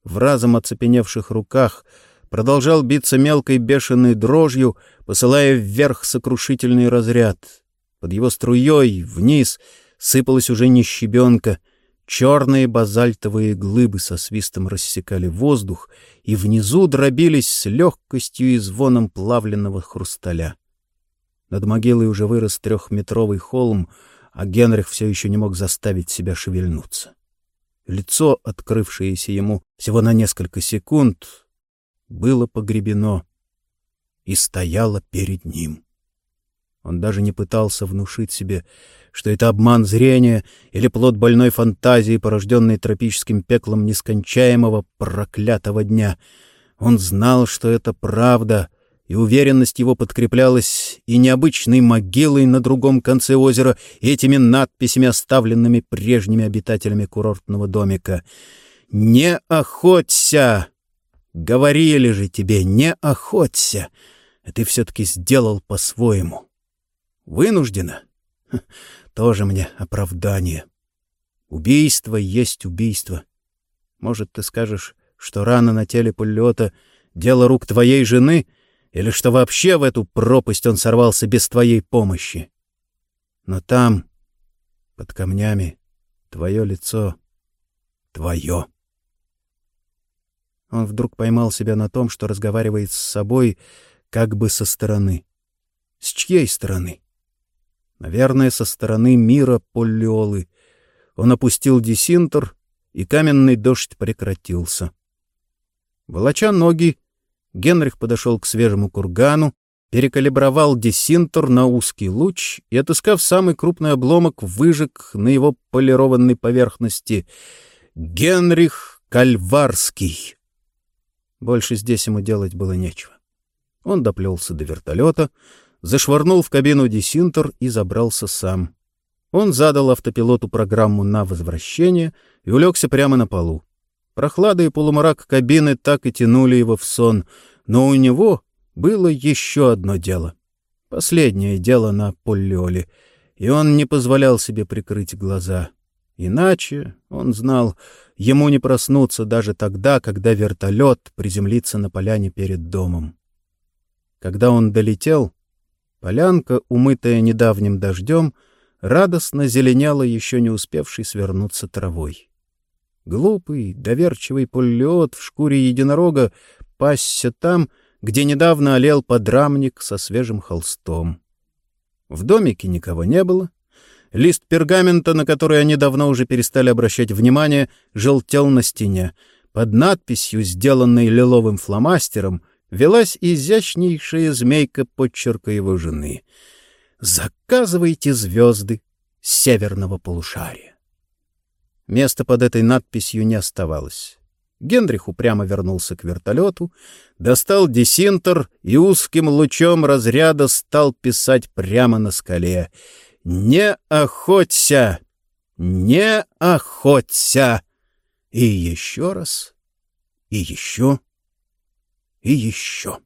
в разом оцепеневших руках продолжал биться мелкой бешеной дрожью, посылая вверх сокрушительный разряд — под его струей вниз сыпалась уже не щебенка. Черные базальтовые глыбы со свистом рассекали воздух и внизу дробились с легкостью и звоном плавленного хрусталя. Над могилой уже вырос трехметровый холм, а Генрих все еще не мог заставить себя шевельнуться. Лицо, открывшееся ему всего на несколько секунд, было погребено и стояло перед ним. Он даже не пытался внушить себе, что это обман зрения или плод больной фантазии, порожденной тропическим пеклом нескончаемого проклятого дня. Он знал, что это правда, и уверенность его подкреплялась и необычной могилой на другом конце озера, и этими надписями, оставленными прежними обитателями курортного домика. «Не охоться! Говорили же тебе, не охоться! А ты все-таки сделал по-своему». Вынуждена? Тоже мне оправдание. Убийство есть убийство. Может, ты скажешь, что рана на теле полета — дело рук твоей жены? или что вообще в эту пропасть он сорвался без твоей помощи. Но там, под камнями, твое лицо, твое. Он вдруг поймал себя на том, что разговаривает с собой как бы со стороны. С чьей стороны? Наверное, со стороны мира Поллиолы. Он опустил десинтер, и каменный дождь прекратился. Волоча ноги, Генрих подошел к свежему кургану, перекалибровал десинтер на узкий луч и, отыскав самый крупный обломок, выжег на его полированной поверхности «Генрих Кальварский». Больше здесь ему делать было нечего. Он доплелся до вертолета, зашвырнул в кабину десинтер и забрался сам. Он задал автопилоту программу на возвращение и улегся прямо на полу. Прохлада и полумрак кабины так и тянули его в сон, но у него было еще одно дело. Последнее дело на Поллиоле, и он не позволял себе прикрыть глаза. Иначе, он знал, ему не проснуться даже тогда, когда вертолет приземлится на поляне перед домом. Когда он долетел, полянка, умытая недавним дождем, радостно зеленяла еще не успевшей свернуться травой. Глупый, доверчивый пуллет в шкуре единорога пасся там, где недавно олел подрамник со свежим холстом. В домике никого не было. Лист пергамента, на который они давно уже перестали обращать внимание, желтел на стене. Под надписью, сделанной лиловым фломастером, велась изящнейшая змейка подчерка его жены. «Заказывайте звезды северного полушария». Места под этой надписью не оставалось. Генрих упрямо вернулся к вертолету, достал десинтер и узким лучом разряда стал писать прямо на скале. «Не охоться! Не охоться!» И еще раз, и еще, и еще.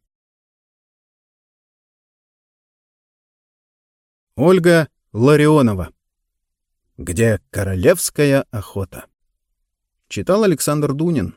Ольга Ларионова где королевская охота. Читал Александр Дунин.